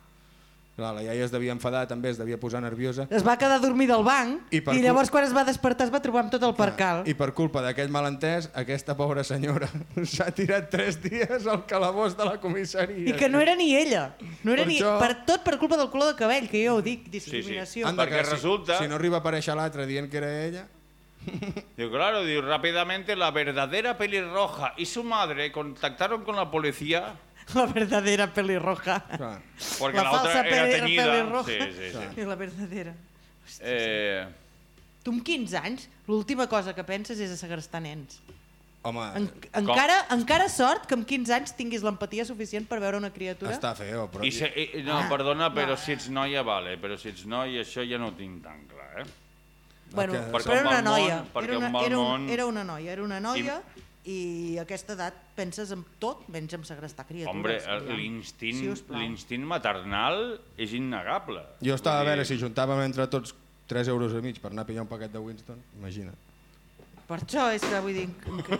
Clar, la iaia es devia enfadar, també es devia posar nerviosa. Es va quedar dormida al banc I i, llavors quan es va despertar es va trobar amb tot el percal. I per culpa d'aquell malentès, aquesta pobra senyora *laughs* s'ha tirat tres dies al calabós de la comissaria. I que no era ni ella. No era Per ni... això- Per tot per culpa del color de cabell, que jo ho dic, discriminació. Sí, Anda, Perquè si- resulta- Si no arriba a aparèixer l'altre dient que era ella... *laughs* Digo, claro, digo, rápidamente la verdadera pelirroja y su madre contactaron con la policía *laughs* La verdadera pelirroja. Clar. porque la, la, falsa otra era teñida. pelirroja. Sí, sí, sí. I la verdadera. Eh, Tu amb 15 anys, l'última cosa que penses és a segrestar nens. Home, En, encara, encara sort que amb 15 anys tinguis l'empatia suficient per veure una criatura. està feo, però... y se- y- no, Ah, perdona, pero no. si ets noia, vale, però si ets noi, això ja no ho tinc tan clar, eh? Bueno, Perquè- però era una noia. món- perquè era, una, era, un, món- era una noia, era una noia i a aquesta edat penses en tot menys en segrestar criatures. Hombre, l'instint l'instint maternal és innegable. Jo estava a veure dir, si juntàvem entre tots 3 euros i mig per anar a pillar un paquet de Winston, imagina't. Per això és que vull dir... enca-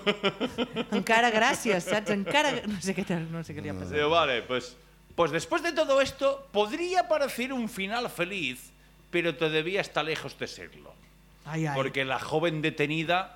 *laughs* Encara gràcies, saps? Encara... No sé què, no sé què li ha passat. Digo, vale, pues, pues después de todo esto, podría parecer un final feliz, pero todavía está lejos de serlo. Ai, ai. Porque la joven detenida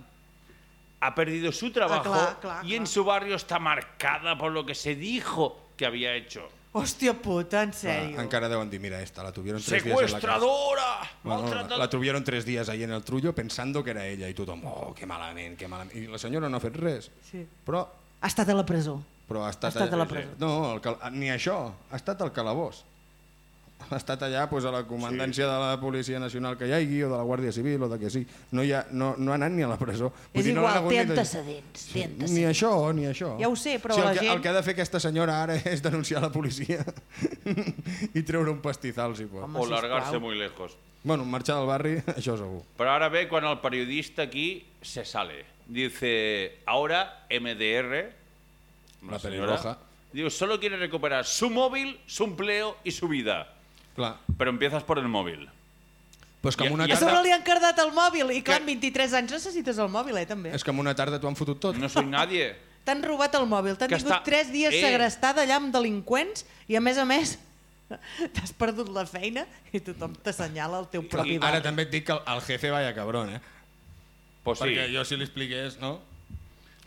ha perdido su trabajo Ah, clar, clar, y en su barrio está marcada por lo que se dijo que había hecho. Hòstia puta, en Clar, sèrio. encara deuen dir, mira, esta, la tuvieron tres días en la casa. ¡Secuestradora! Bueno, la, la tuvieron tres días ahí en el trullo pensando que era ella i tothom, oh, que malament, que malament. I la senyora no ha fet res. Sí. Però, Ha estat a la presó. però ha estat... Ha estat a la allà- presó. No, el cal... ni això, ha estat al calabós. *laughs* Ha estat allà pues, a la comandància de la Policia Nacional que hi hagi, o de la Guàrdia Civil, o de que sí. No, hi ha, no, no ha anat ni a la presó. És dir, no igual, té ni de- antecedents. Té Ni antecedents. això, ni això. Ja ho sé, però sí, el la que, gent- El que ha de fer aquesta senyora ara és denunciar la policia *laughs* i treure un pastizal, si pot. Home, O largarse muy lejos. Bueno, marxar del barri, *laughs* això segur. Pero ahora ve cuando el periodista aquí se sale. Dice, ahora MDR, La señora, pelirroja. digo, solo quiere recuperar su móvil, su empleo y su vida. Clar. Pero empiezas por el móvil. Pues que I- una i A sobre li han cardat el mòbil i clar, amb 23 anys necessites el mòbil, eh, també. És que amb una tarda t'ho han fotut tot. No soy nadie. *laughs* T'han robat el mòbil, t'han tingut està- 3 dies Eh. segrestada allà amb delinqüents i a més a més *laughs* t'has perdut la feina i tothom t'assenyala el teu propi Ara barri. també et dic que el, el jefe vaya cabrón, eh? Pues sí. Perquè jo si li expliqués, no?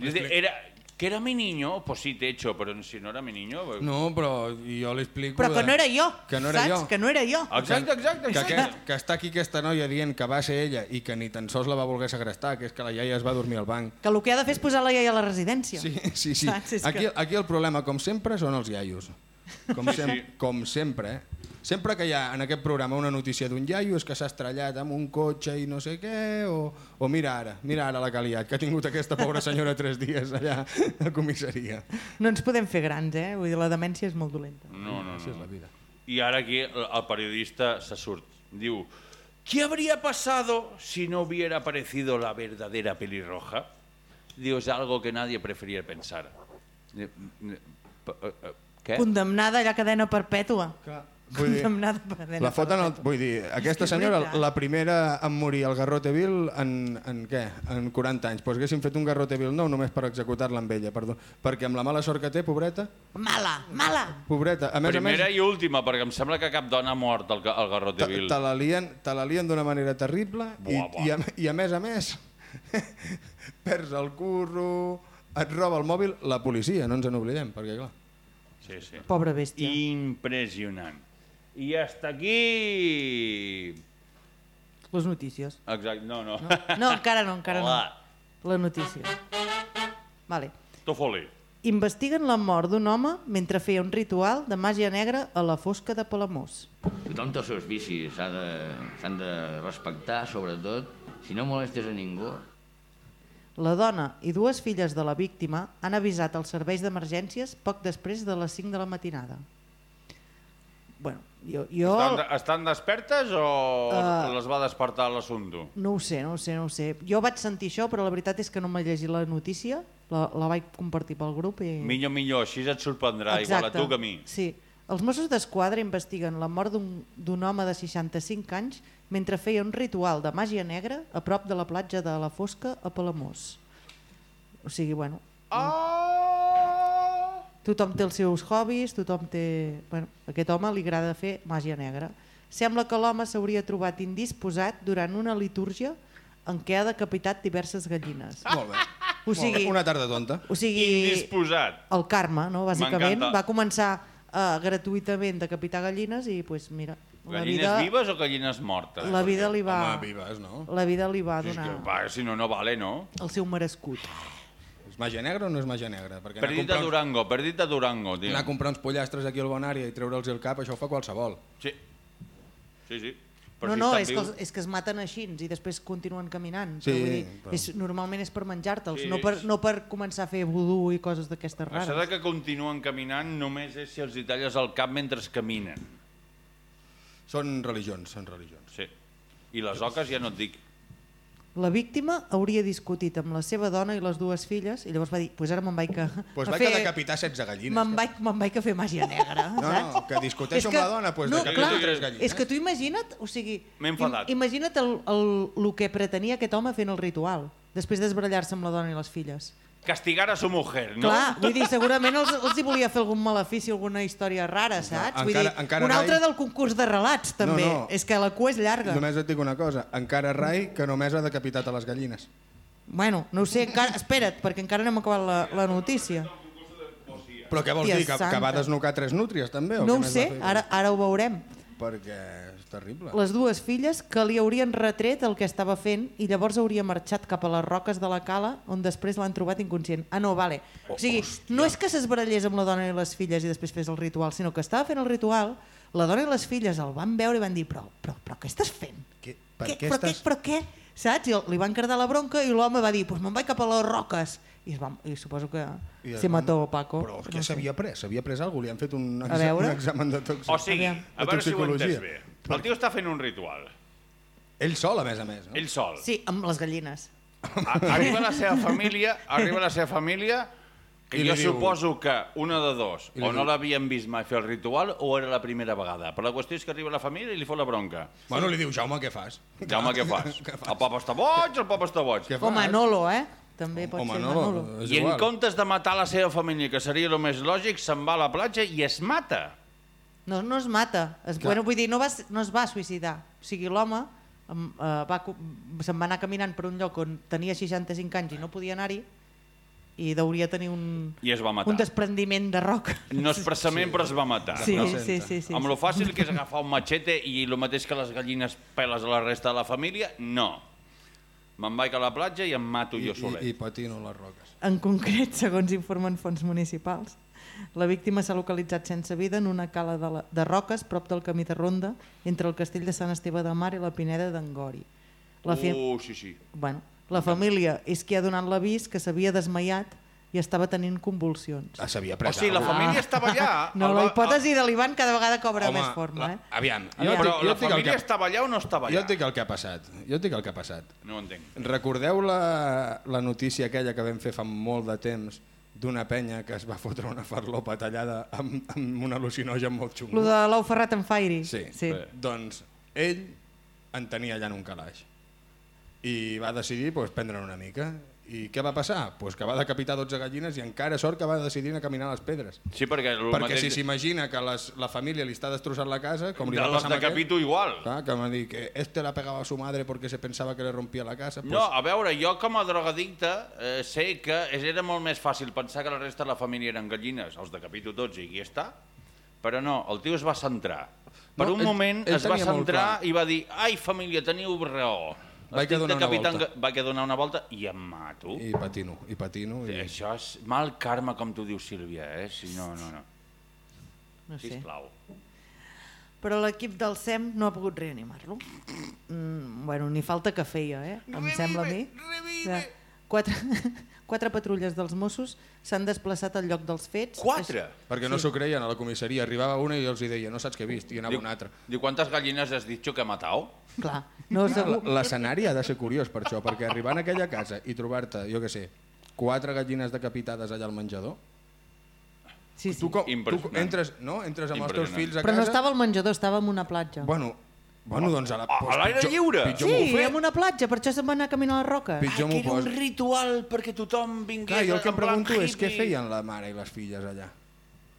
Era, que era mi niño, pues sí, te echo, pero si no era mi niño... pues- No, però jo li explico... Però que de- no era jo, Que no era saps? jo. Que no era jo. Exacte, exacte. Que, exacte. que, que està aquí aquesta noia dient que va ser ella i que ni tan sols la va voler segrestar, que és que la iaia es va dormir al banc. Que el que ha de fer és posar la iaia a la residència. Sí, sí, sí. Saps? És Aquí, que- aquí el problema, com sempre, són els iaios. Com, sem Sí. com sempre, eh? Sempre que hi ha en aquest programa una notícia d'un iaio és que s'ha estrellat amb un cotxe i no sé què, o, o mira ara, mira ara la que ha liat, que ha tingut aquesta pobra senyora tres dies allà a comissaria. No ens podem fer grans, eh? Vull dir, la demència és molt dolenta. No, no, Això és la no. vida. Y ahora aquí el, el periodista se surt. Diu, ¿qué habría pasado si no hubiera aparecido la verdadera pelirroja? Digo, es algo que nadie prefería pensar. ¿Qué? Condemnada allà a cadena perpètua. Vull dir, Condemnada a cadena la foten, perpètua. vull dir, aquesta senyora, la primera en morir al Garroteville en, en què? En 40 anys. Pues haguessin fet un Garroteville nou només per executar-la amb ella, perdó. Perquè amb la mala sort que té, pobreta, Mala, mala. pobreta, a més Primera a més, i última, perquè em sembla que cap dona ha mort al, al Garrot de te, Vil. te la lien, d'una manera terrible i, Buah, buah. i, a, i a més a més *laughs* perds el curro, et roba el mòbil la policia, no ens en oblidem, perquè clar... Sí, sí. Pobra bèstia. Impressionant. I hasta aquí... Les notícies. Exacte, no, no. No, encara no, encara no. Hola. La notícia. Vale. Tofoli. Investiguen la mort d'un home mentre feia un ritual de màgia negra a la fosca de Palamós. Tothom té els seus vicis, s'ha de, s'han de respectar, sobretot. Si no molestes a ningú, La dona i dues filles de la víctima han avisat als serveis d'emergències poc després de les 5 de la matinada. Bueno, Jo, jo Estan, estan despertes o Uh. les va despertar l'assumpte? no ho sé, no ho sé, no ho sé. Jo vaig sentir això, però la veritat és que no m'he llegit la notícia, la, la vaig compartir pel grup i... Millor, millor, així et sorprendrà, igual a tu que a mi. Sí. Els Mossos d'Esquadra investiguen la mort d'un home de 65 anys mentre feia un ritual de màgia negra a prop de la platja de la Fosca a Palamós. O sigui, bueno, Oh! tothom té els seus hobbies, tothom té... Bueno, a aquest home li agrada fer màgia negra. Sembla que l'home s'hauria trobat indisposat durant una litúrgia en què ha decapitat diverses gallines. Molt bé. O sigui, Molt bé. Una tarda tonta. o sigui Indisposat. el karma, no? bàsicament. Va començar uh, gratuïtament a decapitar gallines i pues, mira, la Gallines vida, vives o gallines mortes? la vida li va, Home, vives, no? la vida li va És que, donar va, si no, no vale, no? el seu merescut. És màgia negra o no és màgia negra? Perquè a, Perdit de comprar uns, Durango, perdit de Durango, tio. anar a comprar uns pollastres aquí al Bonària i treure'ls el cap, això ho fa qualsevol. Sí. Sí, sí. no, si no, és que, vius- els, és que es maten així i després continuen caminant. Sí, però vull dir, però- és, normalment és per menjar-te'ls, Sí. no, per, no per començar a fer vudú i coses d'aquestes Això de rares. que continuen caminant només és si els hi talles el cap mentre caminen. Són religions, són religions. Sí. I les oques ja no et dic. La víctima hauria discutit amb la seva dona i les dues filles i llavors va dir, pues ara me'n vaig a, Pues a vaig a decapitar 16 gallines. Me'n vaig, me'n vaig a fer màgia negra, No, saps? no, que discuteixo amb la dona, pues no, clar, tres gallines. És que tu imagina't, o sigui, M'he enfadat. im- imagina't el, el, el que pretenia aquest home fent el ritual, després d'esbrallar-se amb la dona i les filles. Castigar a su mujer, no? Clar, vull dir, segurament els, els hi volia fer algun malefici, alguna història rara, saps? vull encara- dir, encara un rai- altre del concurs de relats, també. No, no. És que la cua és llarga. Només et dic una cosa, encara rai que només ha decapitat a les gallines. Bueno, no ho sé, encara, espera't, perquè encara no hem acabat la, la notícia. Però què vols Tia dir, que, que va desnucar tres nútries també? O No què ho sé, ara, ara ho veurem. Perquè és terrible. les dues filles que li haurien retret el que estava fent i llavors hauria marxat cap a les roques de la cala on després l'han trobat inconscient. Ah, no, vale. O sigui, no és que s'esbarallés amb la dona i les filles i després fes el ritual, sinó que estava fent el ritual, la dona i les filles el van veure i van dir però, però, però què estàs fent? Què- per què, què però, estàs- què, però què? Saps? I li van cardar la bronca i l'home va dir pues me'n vaig cap a les roques. I, es va, i suposo que I se van- mató Paco. Però què No sé. s'havia pres? S'havia pres alguna cosa? Li han fet un, exa un examen de toxic. O sigui, a veure si ho he entès toxicologia. bé. El tio està fent un ritual. Ell sol, a més a més. No? Ell sol. Sí, amb les gallines. A- Arriba la seva família, arriba la seva família, que I jo diu- suposo que una de dos, o no l'havien vist mai fer el ritual o era la primera vegada. Però la qüestió és que arriba la família i li fot la bronca. Bueno, li diu, Jaume, què fas? Jaume, què *laughs* fas? què fas? El papa està boig, el papa està boig. Què O fas? Manolo, eh? També pot O ser Manolo, Manolo. és I en igual. comptes de matar la seva família, que seria el més lògic, se'n va a la platja i es mata. No, no es mata. Es, Clar. bueno, vull dir, no, va, no es va suïcidar. O sigui, l'home eh, va, se'n va anar caminant per un lloc on tenia 65 anys i no podia anar-hi i hauria tenir un, I es va matar. un desprendiment de roc. No expressament, però es va matar. Sí, no? sí, sí, sí. Amb lo fàcil que és agafar un machete i el mateix que les gallines peles a la resta de la família, no. Me'n vaig a la platja i em mato I, jo solet. i, i patino les roques. En concret, *laughs* segons informen fons municipals, la víctima s'ha localitzat sense vida en una cala de, la, de roques prop del camí de Ronda entre el castell de Sant Esteve de Mar i la Pineda d'Angori. La, fi... Uh, sí, sí. bueno, la família és qui ha donat l'avís que s'havia desmaiat i estava tenint convulsions. Ah, s'havia O pres sigui, la alguna família estava allà... No, el la hipòtesi de l'Ivan cada vegada cobra Home, més forma. la- Eh? Aviam, No, jo, et però dic- jo la família que, estava allà o no estava jo allà? et dic el que ha passat. Jo et dic el que ha passat. No ho entenc. Recordeu la, la notícia aquella que vam fer fa molt de temps d'una penya que es va fotre una farlopa tallada amb, amb un al·lucinogen molt xungo? Lo de l'ou ferrat en Fairy. Sí. sí. Bé. Doncs ell en tenia allà en un calaix i va decidir pues, prendre una mica. I què va passar? Pues que va decapitar 12 gallines i encara sort que va decidir anar a caminar a les pedres. Sí, perquè el Perquè mateix... si s'imagina que les, la família li està destrossant la casa, com li de va passar amb Capito igual. Clar, que m'ha dit que este la pegava a su madre porque se pensaba que le rompía la casa. Pues, No, a veure, jo com a drogadicte eh, sé que era molt més fàcil pensar que la resta de la família eren gallines, els de Capito tots i aquí està, però no, el tio es va centrar. Per No, un ell- moment ell es va centrar i va dir ai, família, teniu raó. Vaig a donar una volta." Vaig a donar una volta i em mato. I patino, i patino. I... Això és mal karma, com tu dius, Sílvia, eh? Si no, no, no. No sé. Sisplau. Però l'equip del SEM no ha pogut reanimar-lo. Mm, bueno, ni falta que feia, eh? Em sembla a mi. Ja. Quatre, *laughs* quatre patrulles dels Mossos s'han desplaçat al lloc dels fets. Quatre? Perquè no s'ho creien a la comissaria. Arribava una i els hi deia, no saps què he vist, i anava una altra. Diu, ¿cuántas gallinas has dicho que ha matado? Clar, no, segur, L'escenari ha de ser curiós per això, perquè arribar a aquella casa i trobar-te, jo què sé, quatre gallines decapitades allà al menjador, sí, sí. tu, tu entres, no? entres amb els teus fills a Però casa... no estava al menjador, estava en una platja. Bueno, bueno doncs a la... A- a l'aire pitjor- lliure? Pitjor sí, en una platja, per això se'n va anar a caminar a les roques. Pitjor m'ho posa. ritual perquè tothom vingués Clar, jo el que em pregunto és què feien la mare i les filles allà.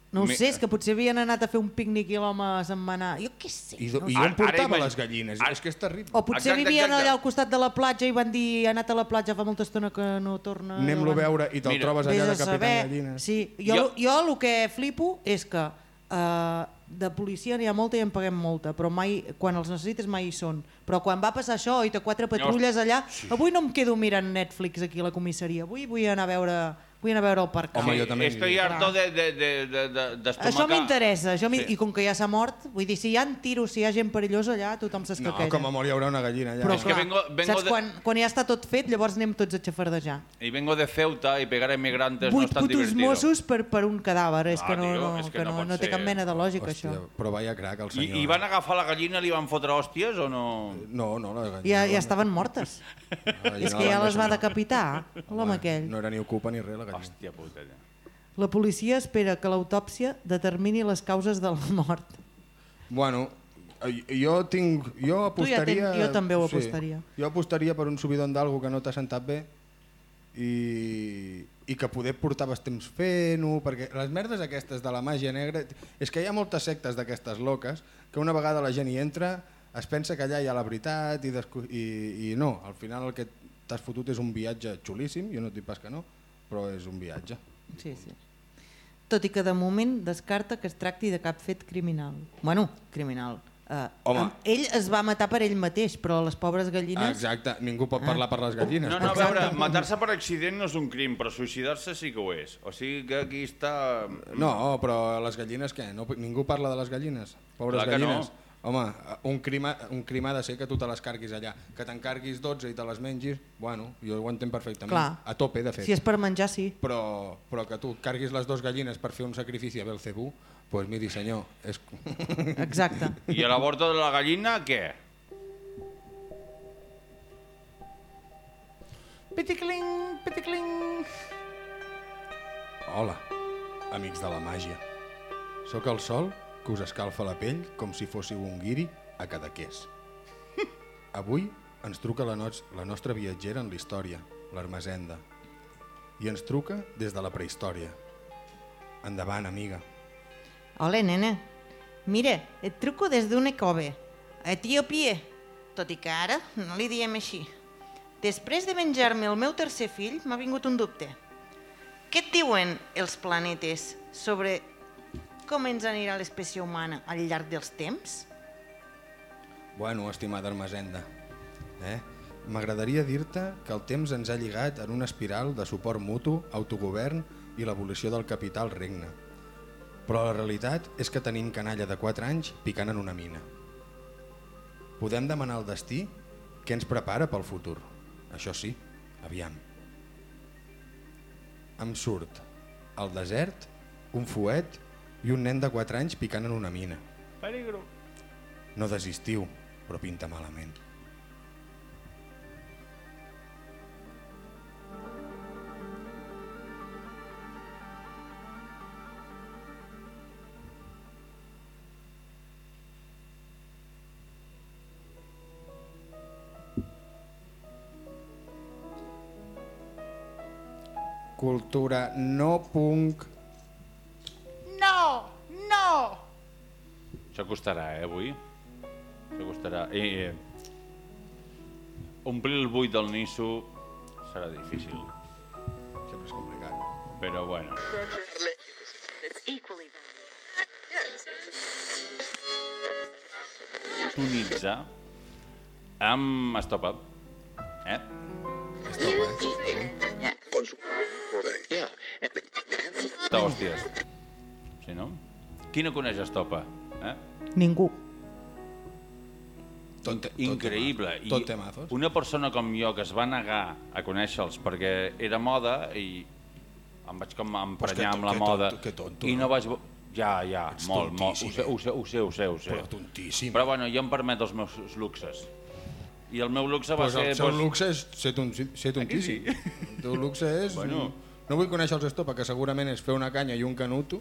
No ho Me- sé, és que potser havien anat a fer un pícnic i l'home se'n va anar. Jo què sé. I, do, no i sé. on portava ara les gallines? ara- És que és terrible. O potser Exacte, vivien exacte. allà al costat de la platja i van dir he anat a la platja fa molta estona que no torna. Anem-lo a veure i te'l trobes allà de capità gallines. Sí, jo, Jo- jo... jo el que flipo és que uh, de policia n'hi ha molta i en paguem molta, però mai, quan els necessites mai hi són. Però quan va passar això i té quatre patrulles allà, avui no em quedo mirant Netflix aquí a la comissaria, avui vull anar a veure, vull anar a veure el parc. Home, jo també Estoy harto de, de, de, de, de, d'estomacar. Això m'interessa. Sí. i com que ja s'ha mort, vull dir, si hi ha tiros, si hi ha gent perillosa allà, tothom No, s'escaqueja. com a molt hi haurà una gallina allà. Però És que clar, vengo- vengo saps de- quan, quan ja està tot fet, llavors anem tots a xafardejar. Y vengo de Ceuta y pegar a inmigrantes no Vuit es tan putos divertido. Mossos per, per un cadàver, és Ah, que no, tio, no, és que que no no, no té cap mena de lògica, Hòstia, això. però vaya crac el I, senyor. I van agafar la gallina i li van fotre hòsties o no? No, no, la gallina. Ja, no, ja estaven mortes. és que ja les va decapitar, l'home aquell. No era ni ocupa ni res, la gallina. Hòstia puta. ja. La policia espera que l'autòpsia determini les causes de la mort. Bueno, jo tinc... Jo Tu ja apostaria... tens- jo també ho apostaria. Jo apostaria per un subidon d'algú que no t'ha sentat bé i, i que poder portaves temps fent-ho, perquè les merdes aquestes de la màgia negra... És que hi ha moltes sectes d'aquestes loques que una vegada la gent hi entra es pensa que allà hi ha la veritat i, i, i no, al final el que t'has fotut és un viatge xulíssim, jo no et dic pas que no, però és un viatge. Sí, sí. Tot i que de moment descarta que es tracti de cap fet criminal. Bueno, criminal. Uh, Home. Ell es va matar per ell mateix, però les pobres gallines... Exacte, ningú pot parlar per les gallines. No, no, a veure, matar-se per accident no és un crim, però suïcidar-se sí que ho és. O sigui que aquí està... No, però les gallines què? No, ningú parla de les gallines? Pobres Clar que no. Home, un crim, ha- un crim ha de ser que tu te les carguis allà. Que te'ncarguis 12 i te les mengis, bueno, jo ho entenc perfectament. Clar. A tope, de fet. Si és per menjar, sí. Però, però que tu carguis les dues gallines per fer un sacrifici a Belcebú, doncs pues miri senyor, és... *laughs* *laughs* Exacte. I a l'aborto de la gallina, què? Piticling, piticling. Hola, amics de la màgia. Sóc el sol que us escalfa la pell com si fóssiu un guiri a Cadaqués. *laughs* Avui ens truca la, no la nostra viatgera en la història, l'Hermesenda. I ens truca des de la prehistòria. Endavant, amiga. Hola, nena. Mira, et truco des d'una cove, a Etiòpia, tot i que ara no li diem així. Després de menjar-me el meu tercer fill, m'ha vingut un dubte. Què et diuen els planetes sobre com ens anirà l'espècie humana al llarg dels temps? Bueno, estimada Hermesenda, eh? m'agradaria dir-te que el temps ens ha lligat en una espiral de suport mutu, autogovern i l'evolució del capital regne. Però la realitat és que tenim canalla de 4 anys picant en una mina. Podem demanar al destí què ens prepara pel futur. Això sí, aviam. Em surt al desert, un fuet i un nen de 4 anys picant en una mina. Peligro. No desistiu, però pinta malament. Cultura no punk. Això costarà, eh, avui? Això costarà. I, eh, omplir el buit del nisso serà difícil, Sempre és complicat. però bueno. Tonitzar amb estopa. Eh? De hòsties. Sí, no? Qui no coneix estopa? Eh? Ningú. Tot tot increïble. Tot té mazos. una persona com jo que es va negar a conèixer-los perquè era moda i em vaig com Pues emprenyar amb la que moda tonto, que tonto, i no vaig... Ja, ja, Ets molt, molt. Ho sé, ho sé, ho sé, ho sé, ho sé. Però tontíssim. Però bueno, jo em permet els meus luxes. I el meu luxe va Pues ser... el seu doncs, luxe és ser, ton, ser tontíssim. El teu luxe és... Bueno. No vull conèixer els Estopa, que segurament és fer una canya i un canuto,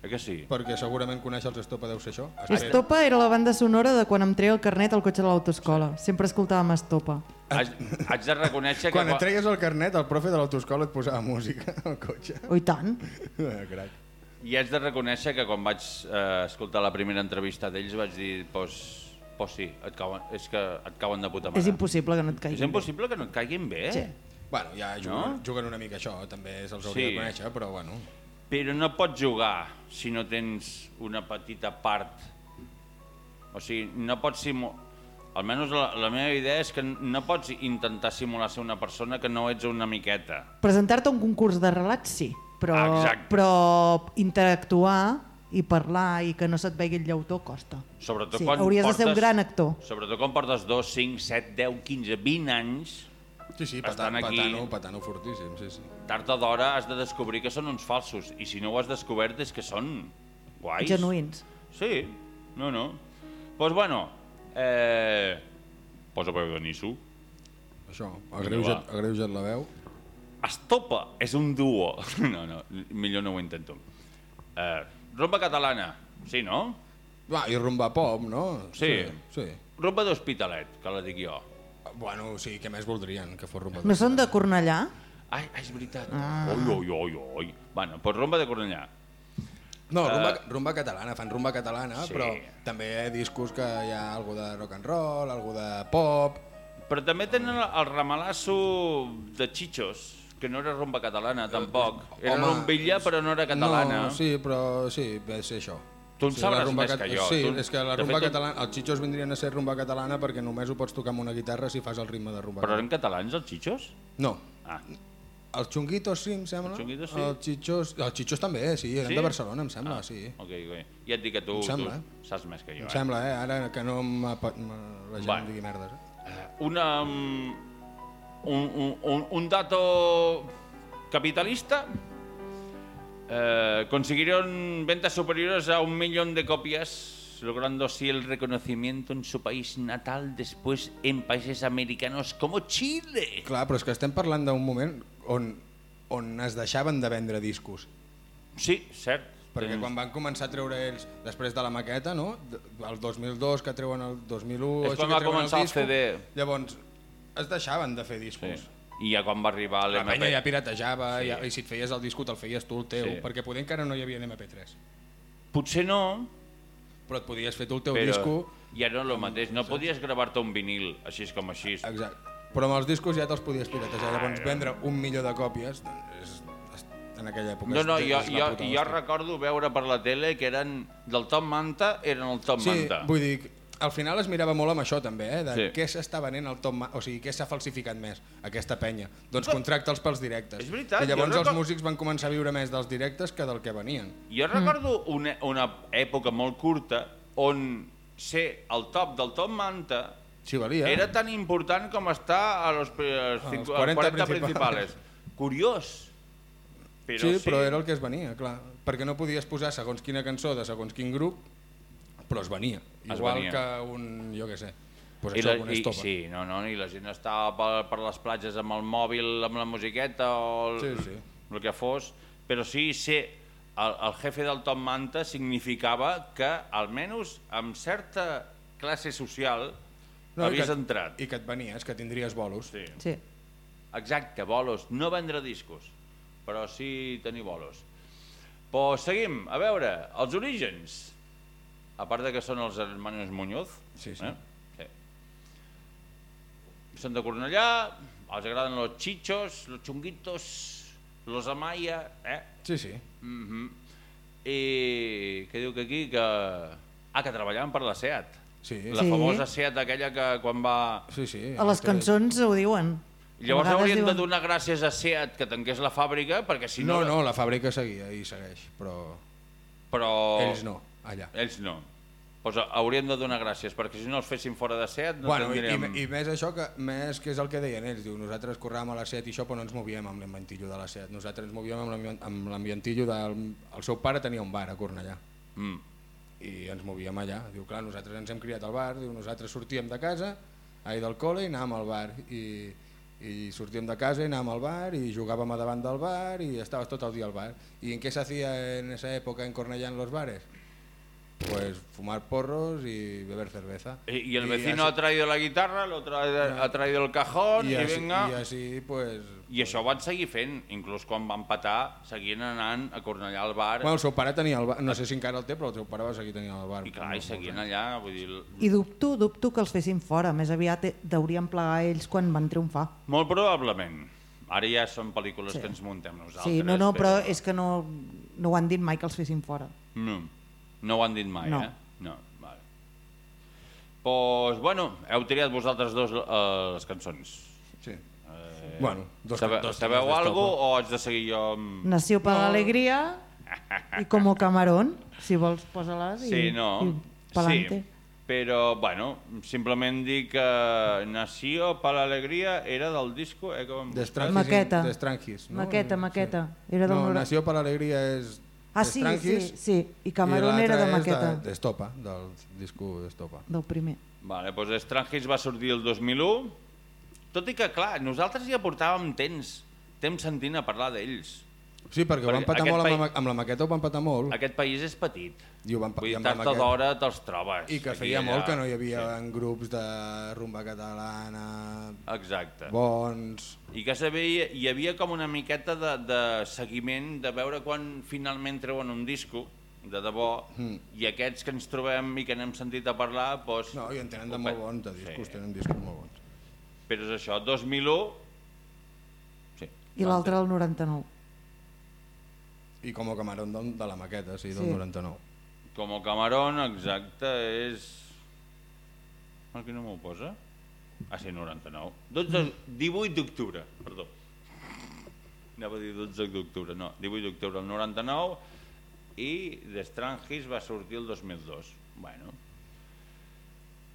Eh que sí? perquè segurament conèixer els Estopa deu ser això. Espera. Estopa era la banda sonora de quan em treia el carnet al cotxe de l'autoescola. Sempre escoltàvem Estopa. Haig, haig de reconèixer que... Quan et treies el carnet, el profe de l'autoescola et posava música *laughs* al cotxe. Oh, i tant. Ah, Crac. I haig de reconèixer que quan vaig eh, escoltar la primera entrevista d'ells vaig dir, pues, pues sí, et cauen, és que et cauen de puta mare. És impossible que no et caigui. És impossible que no et caiguin bé. Sí. Bueno, ja juguen, no? juguen una mica això, també se'ls hauria Sí. de conèixer, però bueno. Però no pots jugar si no tens una petita part. O sigui, no pots simular... Almenys la, la meva idea és que no pots intentar simular ser una persona que no ets una miqueta. Presentar-te a un concurs de relats, sí. Però, però interactuar i parlar i que no se't vegi el llautó costa. Sobretot Sí, quan hauries de portes, ser un gran actor. Sobretot quan portes 2, 5, 7, 10, 15, 20 anys, Sí, sí, patant, aquí. patano, patano fortíssim, sí, sí. tard o d'hora has de descobrir que són uns falsos. I si no ho has descobert és que són guais. Genuïns. Sí, no, no. Doncs pues bueno, eh... posa peu de nisso. Això, agreuja't, agreuja't la veu. Estopa és un duo. *laughs* No, no, millor no ho intento. Eh, rumba catalana, sí, no? Va, i rumba pop, no? Sí. sí. Rumba d'Hospitalet, que la dic jo. Bueno, sí, què més voldrien que fos rumba No són de Cornellà? Ai, ai és veritat. Ah. Oi, oi, oi, oi. Bueno, doncs rumba de Cornellà. No, rumba, rumba catalana, fan rumba catalana, Sí. però també hi ha discos que hi ha algo de rock and roll, algo de pop... Però també tenen el, ramalasso de Chichos, que no era rumba catalana, tampoc. Era Home, rumbilla, però no era catalana. No, sí, però sí, ser això. Tu en Sí, sabràs rumba més cat- que jo. Sí, Tu- és que la de rumba fet, catalana, els xitxos vindrien a ser rumba catalana perquè només ho pots tocar amb una guitarra si fas el ritme de rumba Però eren catalans, els Chichos? No, Ah, els xunguitos sí, em sembla. Els xunguitos sí? Els xitxos, els xitxos també, sí, eren Sí? de Barcelona, em sembla, sí. ok, ok. Ja et dic que tu, Em sembla, tu saps més que jo. Em Eh? sembla, eh? Ara que no la gent em digui merdes. Eh? Una, mm, un, un, un, un dato capitalista eh, consiguieron ventas superiores a un millón de copias, logrando así el reconocimiento en su país natal, después en países americanos como Chile. Clar, però és que estem parlant d'un moment on, on es deixaven de vendre discos. Sí, cert. Perquè quan van començar a treure ells, després de la maqueta, no? El 2002, que treuen el 2001... És quan va començar el disco, CD. Llavors, es deixaven de fer Sí. I ja quan va arribar La l'MP... penya ja piratejava, Sí. sí. ja, i si et feies el disco te'l feies tu el teu, Sí. sí. perquè poder encara no hi havia MP3. Potser no, Però et podies fer tu el teu però disco... ja no és el mateix. No podies gravar-te un vinil, així com així. Exacte. Però amb els discos ja te'ls podies piratejar. Llavors vendre un milió de còpies doncs és, és, en aquella època No, no, jo, jo, la jo recordo veure per la tele que eren del Tom Manta, eren el Tom Sí, Manta. vull dir, al final es mirava molt amb això també, eh? de Sí. què s'està venent el Tom o sigui, què s'ha falsificat més, aquesta penya. Doncs contracta'ls pels directes. És veritat, I llavors jo els record- músics van començar a viure més dels directes que del que venien. Jo recordo una, una època molt curta on ser el top del Tom Manta Sí, valia. era tan important com estar a los, pri- als Als cincu- 40 als 40 principals. principals. Curiós. Però sí, però era el que es venia, clar. Perquè no podies posar segons quina cançó de segons quin grup, però es venia. Es Igual venia. que un, jo què sé, pues I això, la, i, estopa. sí, no, no, i la gent estava per, per les platges amb el mòbil, amb la musiqueta o el, Sí, sí. el que fos, però sí ser el, el jefe del Tom Manta significava que, almenys amb certa classe social, no, i havies que, entrat. I que et venies, que tindries bolos. Sí. Sí. Exacte, bolos, no vendre discos, però sí tenir bolos. Pues seguim, a veure, els orígens. A part de que són els hermanos Muñoz. Sí, sí. Eh? sí. Són de Cornellà, els agraden los chichos, los chunguitos, los amaya, eh? Sí, sí. Mm I què diu que aquí? Que... Ah, que treballaven per la SEAT. Sí. La Sí. famosa SEAT aquella que quan va... Sí, sí. A les cançons ho diuen. Llavors haurien de diuen- donar gràcies a SEAT que tanqués la fàbrica, perquè si no... No, no, la fàbrica seguia i segueix, però Però... ells no, allà. Ells no. pues hauríem de donar gràcies, perquè si no els fessin fora de set no bueno, i, tindríem... i, i més això que, més que és el que deien ells, diu, nosaltres corràvem a les 7 i això però no ens movíem amb l'ambientillo de les 7, nosaltres ens movíem amb l'ambient- amb l'ambientillo del... El seu pare tenia un bar a Cornellà Mm. i ens movíem allà, diu, clar, nosaltres ens hem criat al bar, diu, nosaltres sortíem de casa, ahir del col·le i anàvem al bar i, i sortíem de casa i anàvem al bar i jugàvem a davant del bar i estaves tot el dia al bar. ¿Y en qué se hacía en esa época en Cornellà en los bares? Pues fumar porros y beber cerveza. I, I el Y vecino así- ha traído la guitarra, el otro ha, ha traído el cajón, i i, així, venga... i així pues, I això ho van seguir fent, inclús quan van patar, seguien anant a Cornellà al bar, Bueno, el seu pare tenia el bar, no sé si encara el té, però el seu pare va seguir tenint el bar. i clar, i seguien anys. allà, vull dir... I dubto, dubto que els fessin fora. Més aviat eh, deurien plegar ells quan van triomfar. Molt probablement. Ara ja són pel·lícules Sí. que ens muntem nosaltres. Sí, no, no, però és que no, no ho han dit mai que els fessin fora. No, no ho han dit mai, No. eh? No, vale. Pues, bueno, heu triat vosaltres dos eh, les cançons. Sí. Eh, Bueno, dos- sabe, dos sabeu alguna d'estopa. o haig de seguir jo amb... Nació per l'alegria i Como Camarón, si vols posa-les i, Sí, no. i pa'lante. Sí, però, bueno, simplement dir que Nació per l'alegria era del disco... Eh, com... Maqueta. De Strangis, no? Maqueta, maqueta. Era del no, Nació per l'alegria és Ah, de sí, sí, sí. I Camarón i era de maqueta, De, d'Estopa, del disco d'Estopa. del primer. Vale, doncs Strangis va sortir el 2001, tot i que, clar, nosaltres ja portàvem temps, temps sentint a parlar d'ells. Sí, perquè, Perquè ho van patar molt amb, la, país- ma- amb la maqueta, ho van patar molt. Aquest país és petit. I, ho van, pa- Vull i dir, amb la maqueta. d'hora te'ls trobes. I que feia allà. molt que no hi havia sí. grups de rumba catalana Exacte. bons... I que sabia, hi havia com una miqueta de, de seguiment de veure quan finalment treuen un disco, de debò, Mm. i aquests que ens trobem i que n'hem sentit a parlar, doncs... No, i en tenen de molt bons, de discos, Sí. tenen discos molt bons. Però és això, 2001... Sí. I l'altre el 99. I com a camarón de, de la maqueta, sí, del Sí. 99. Com a Camarón, exacte, és... Aquí no m'ho posa? Ah, sí, 99. 12, 18 d'octubre, perdó. Anava a dir 12 d'octubre, no, 18 d'octubre el 99 i The Strangis va sortir el 2002. Bueno,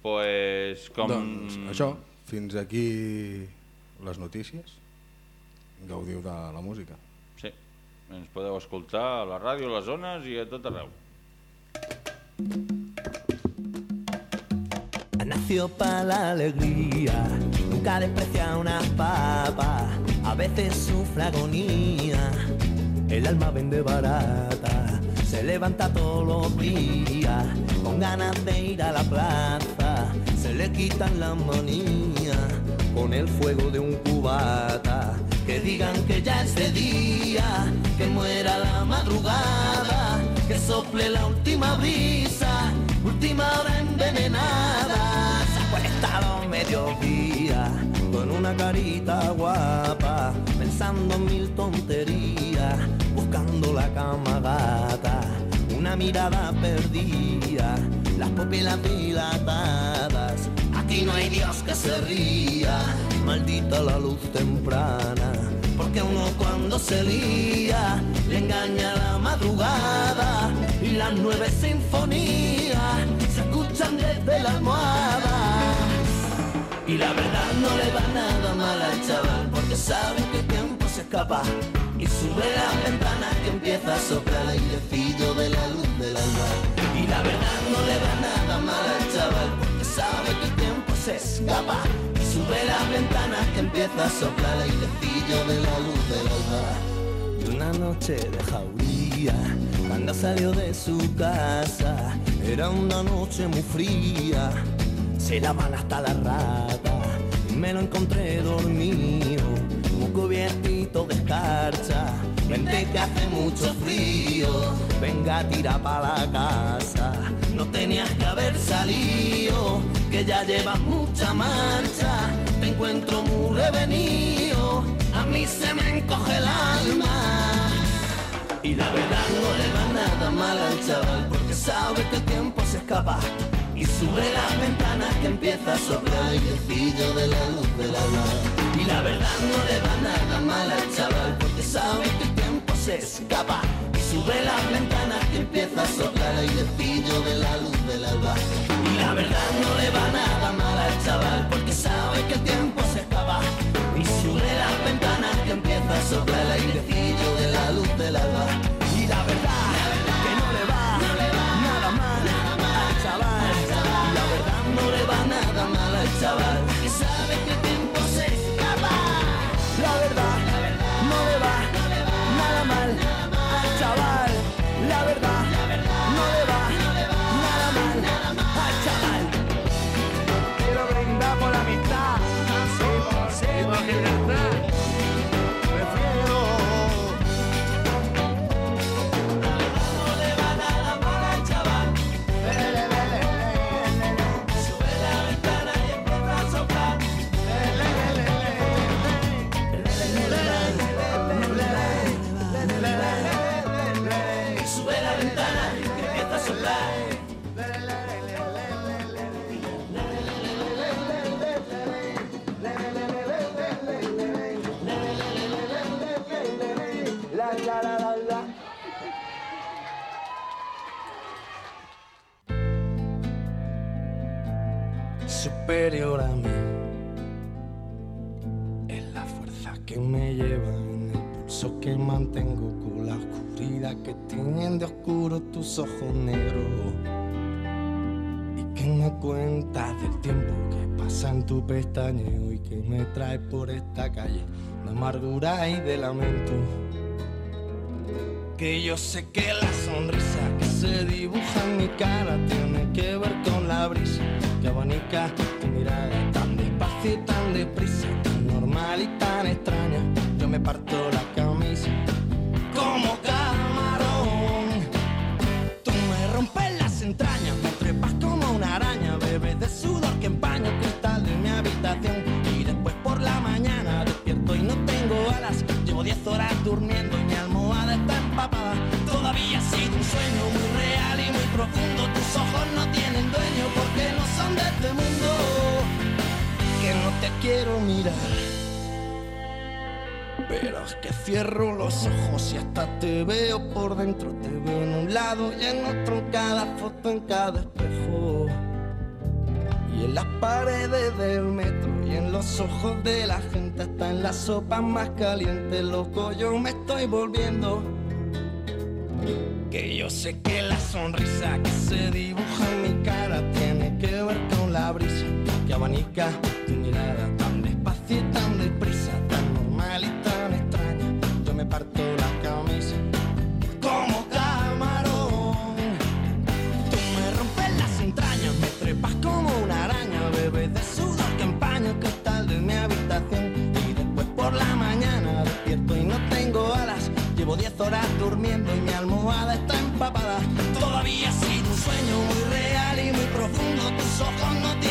pues com... Doncs això, fins aquí les notícies. Gaudiu de la música. Ens podeu escoltar a la ràdio, a les zones i a tot arreu. Nació para la alegría, nunca desprecia una papa, a veces sufre agonía, el alma vende barata, se levanta todos los días con ganas de ir a la plaza, se le quitan las manías con el fuego de un cubata, que digan que ya es de día, que muera la madrugada, que sople la última brisa, última hora envenenada, se acuesta a los mediodías con una carita guapa, pensando en mil tonterías, buscando la cama gata, una mirada perdida, las pupilas dilatadas, aquí no hay Dios que se ría, maldita la luz temprana, porque uno cuando se lía le engaña la madrugada y las nueve sinfonías se escuchan desde la almohada. Y la verdad no le va nada mal al chaval porque sabe que el tiempo se escapa y sube las ventanas que empieza a soplar el airecillo de la luz del alma. Y la verdad no le va nada mal al chaval porque sabe que se escapa sube las ventanas que empieza a soplar el airecillo de la luz del alma. Y una noche de jauría, cuando salió de su casa, era una noche muy fría se lavan hasta la rata y me lo encontré dormido, muy cubiertito de escarcha. Vente que hace mucho frío, venga tira pa' la casa. No tenías que haber salido, que ya llevas mucha marcha. Te encuentro muy revenido, a mí se me encoge el alma. Y la verdad no le va nada mal al chaval porque sabe que el tiempo se escapa y sube las ventanas que empieza a soplar el airecillo de la luz del alma. Y la verdad no le va nada mal al chaval porque sabe que el tiempo se escapa sube las ventanas que empieza a soplar airecillo de la luz del alba. Y la verdad no le va nada mal al chaval, porque sabe que el tiempo se acaba. Y sube las ventanas que empieza a soplar airecillo de la luz del alba. Superior a mí. Es la fuerza que me lleva en el pulso que mantengo con la oscuridad que tienen de oscuro tus ojos negros. Y que me cuentas del tiempo que pasa en tu pestañeo y que me trae por esta calle de amargura y de lamento que yo sé que la sonrisa que se dibuja en mi cara tiene que ver con la brisa que abanica tu mirada tan despacio y tan deprisa, tan normal y tan extraña. Yo me parto la camisa como camarón. Tú me rompes las entrañas, me trepas como una araña, bebes de sudor que empaña el cristal de mi habitación. Y después por la mañana despierto y no tengo alas. Llevo 10 horas durmiendo quiero mirar. Pero es que cierro los ojos y hasta te veo por dentro. Te veo en un lado y en otro, en cada foto, en cada espejo. Y en las paredes del metro y en los ojos de la gente, hasta en la sopa más caliente, loco, yo me estoy volviendo. Que yo sé que la sonrisa que se dibuja en mi cara tiene que ver con la brisa que abanica tu mirada tan despacio y tan deprisa, tan normal y tan extraña. Yo me parto la camisa como camarón. Tú me rompes las entrañas, me trepas como una araña, bebes de sudor que empaña el cristal de mi habitación. Y después por la mañana despierto y no tengo alas. Llevo 10 horas durmiendo y mi almohada está empapada. Todavía ha sido un sueño muy real y muy profundo. Tus ojos no tienen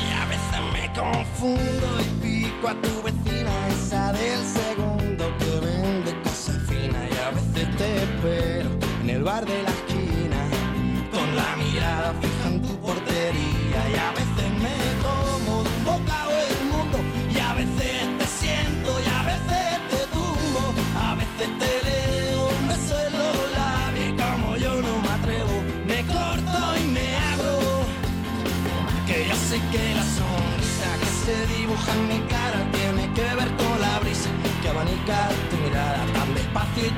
Y a veces me confundo y pico a tu vecina, esa del segundo que vende cosas finas. Y a veces te espero en el bar de la esquina, con la mirada fija en tu portería. Y a veces se dibuja en mi cara tiene que ver con la brisa que abanica tu mirada tan despacio y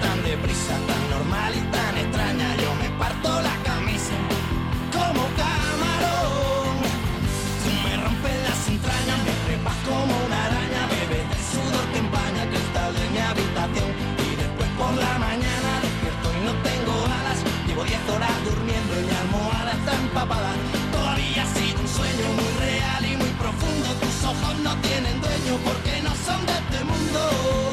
ojos no tienen dueño porque no son de este mundo.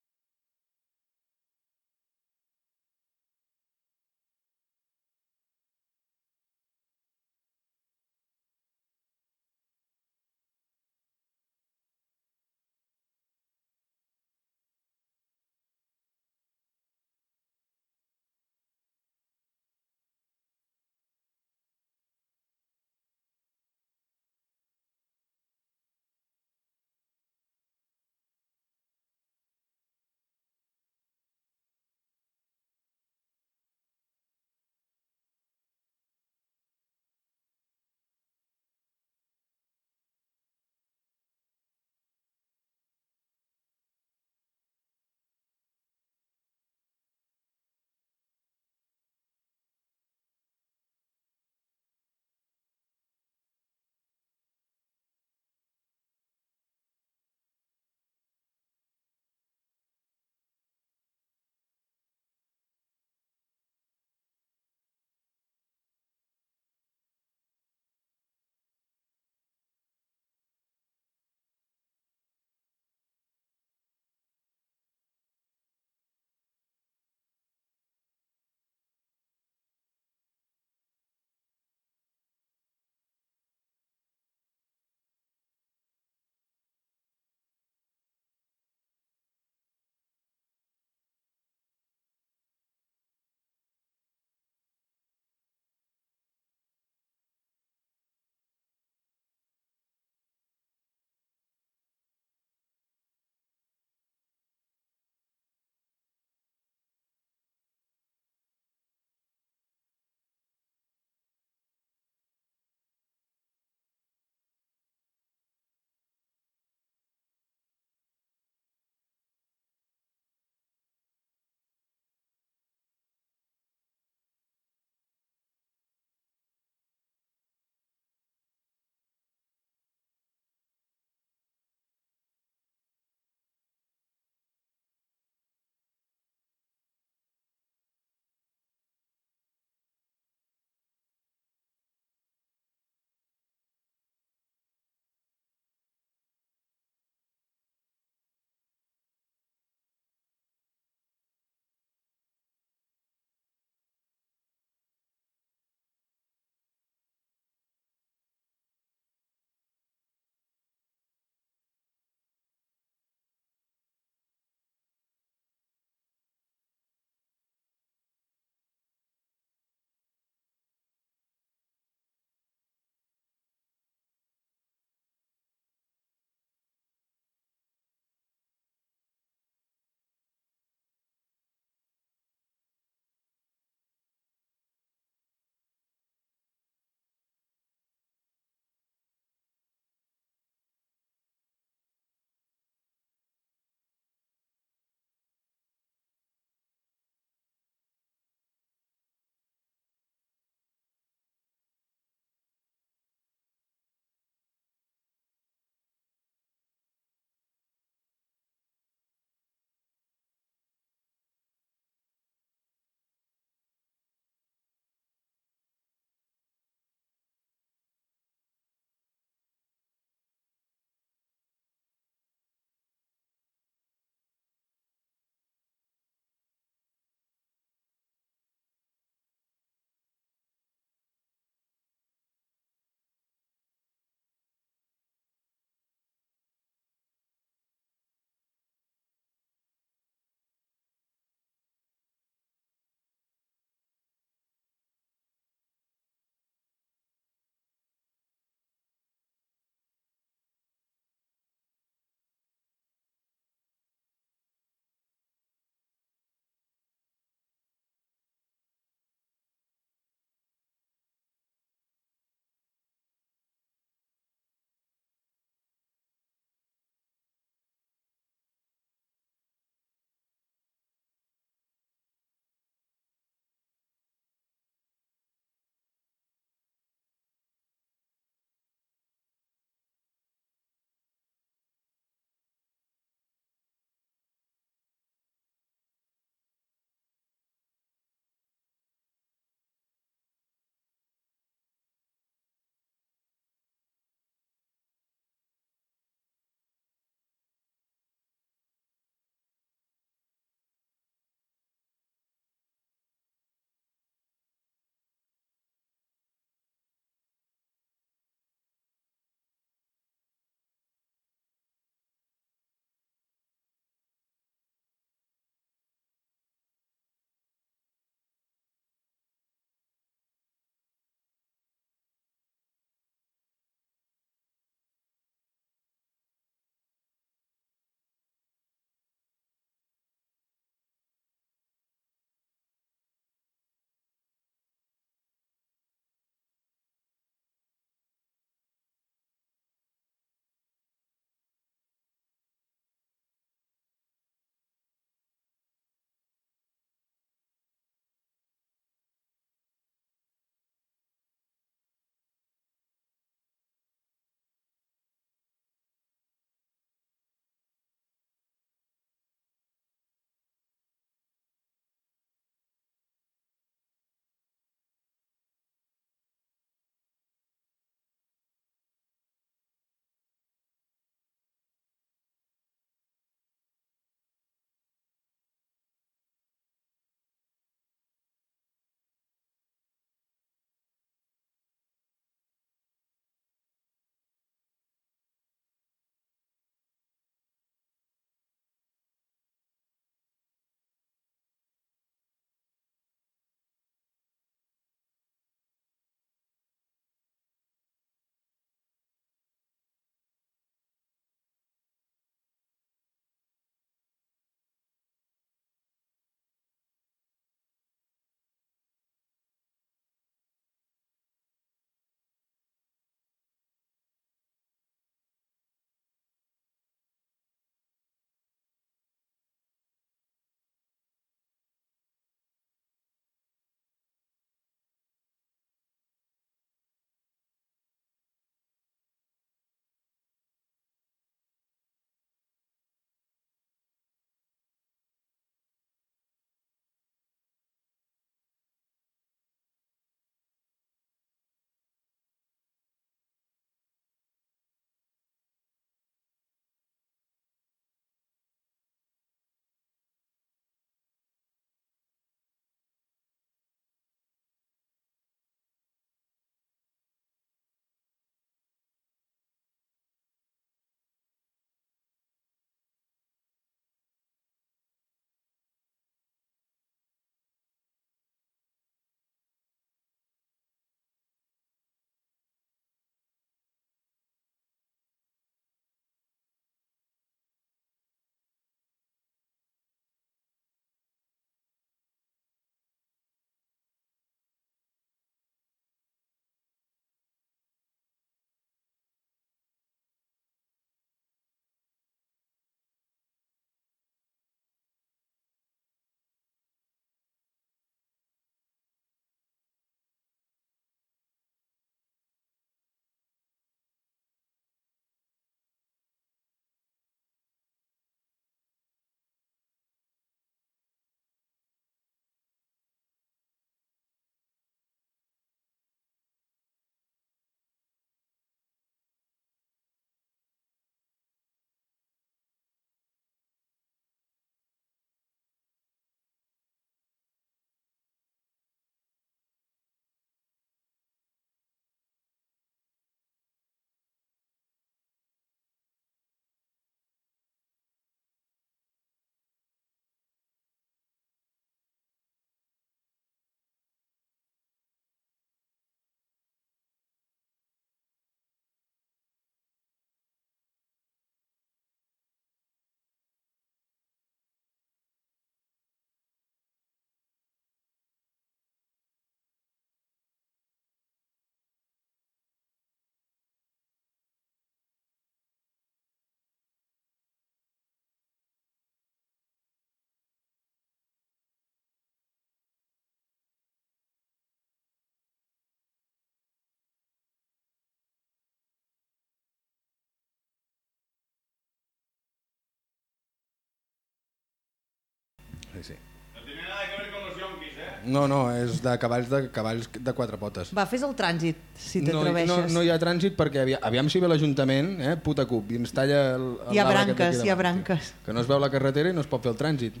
Sí, sí. No tiene nada que ver con los yonkis, eh? No, no, és de cavalls de, cavalls de quatre potes. Va, fes el trànsit, si no, no, t'atreveixes. no hi ha trànsit perquè aviam, aviam si ve l'Ajuntament, eh, puta cup, i ens talla el, el Hi ha branques, hi ha branques. Que no es veu la carretera i no es pot fer el trànsit.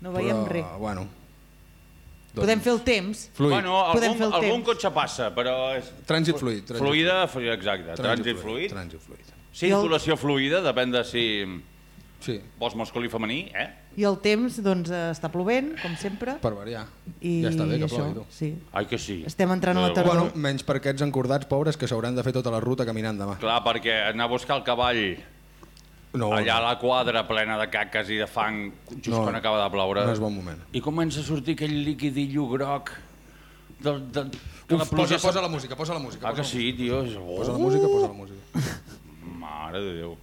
No veiem Però, res. bueno. Podem fer el temps. Fluid. Bueno, Podem algun, fer el algun temps. cotxe passa, però... És... Trànsit fluid. Trànsit Fluida, exacte. Trànsit, fluid. Trànsit fluid. Circulació fluida, depèn de si Sí, vols masculí o femení, eh? I el temps, doncs, està plovent, com sempre. per variar. I ja està bé que plogui, tu. sí. Ai, que sí. Estem entrant a la De tardor. Bueno, menys per aquests encordats pobres que s'hauran de fer tota la ruta caminant demà. Clar, perquè anar a buscar el cavall No, allà a la quadra plena de caques i de fang just No, quan acaba de ploure no és bon moment. i comença a sortir aquell liquidillo groc del, de, que Uf, posa, posa la música, posa la música. Ah, posa que la sí, tio. Posa la música, posa la música. Mare de Déu.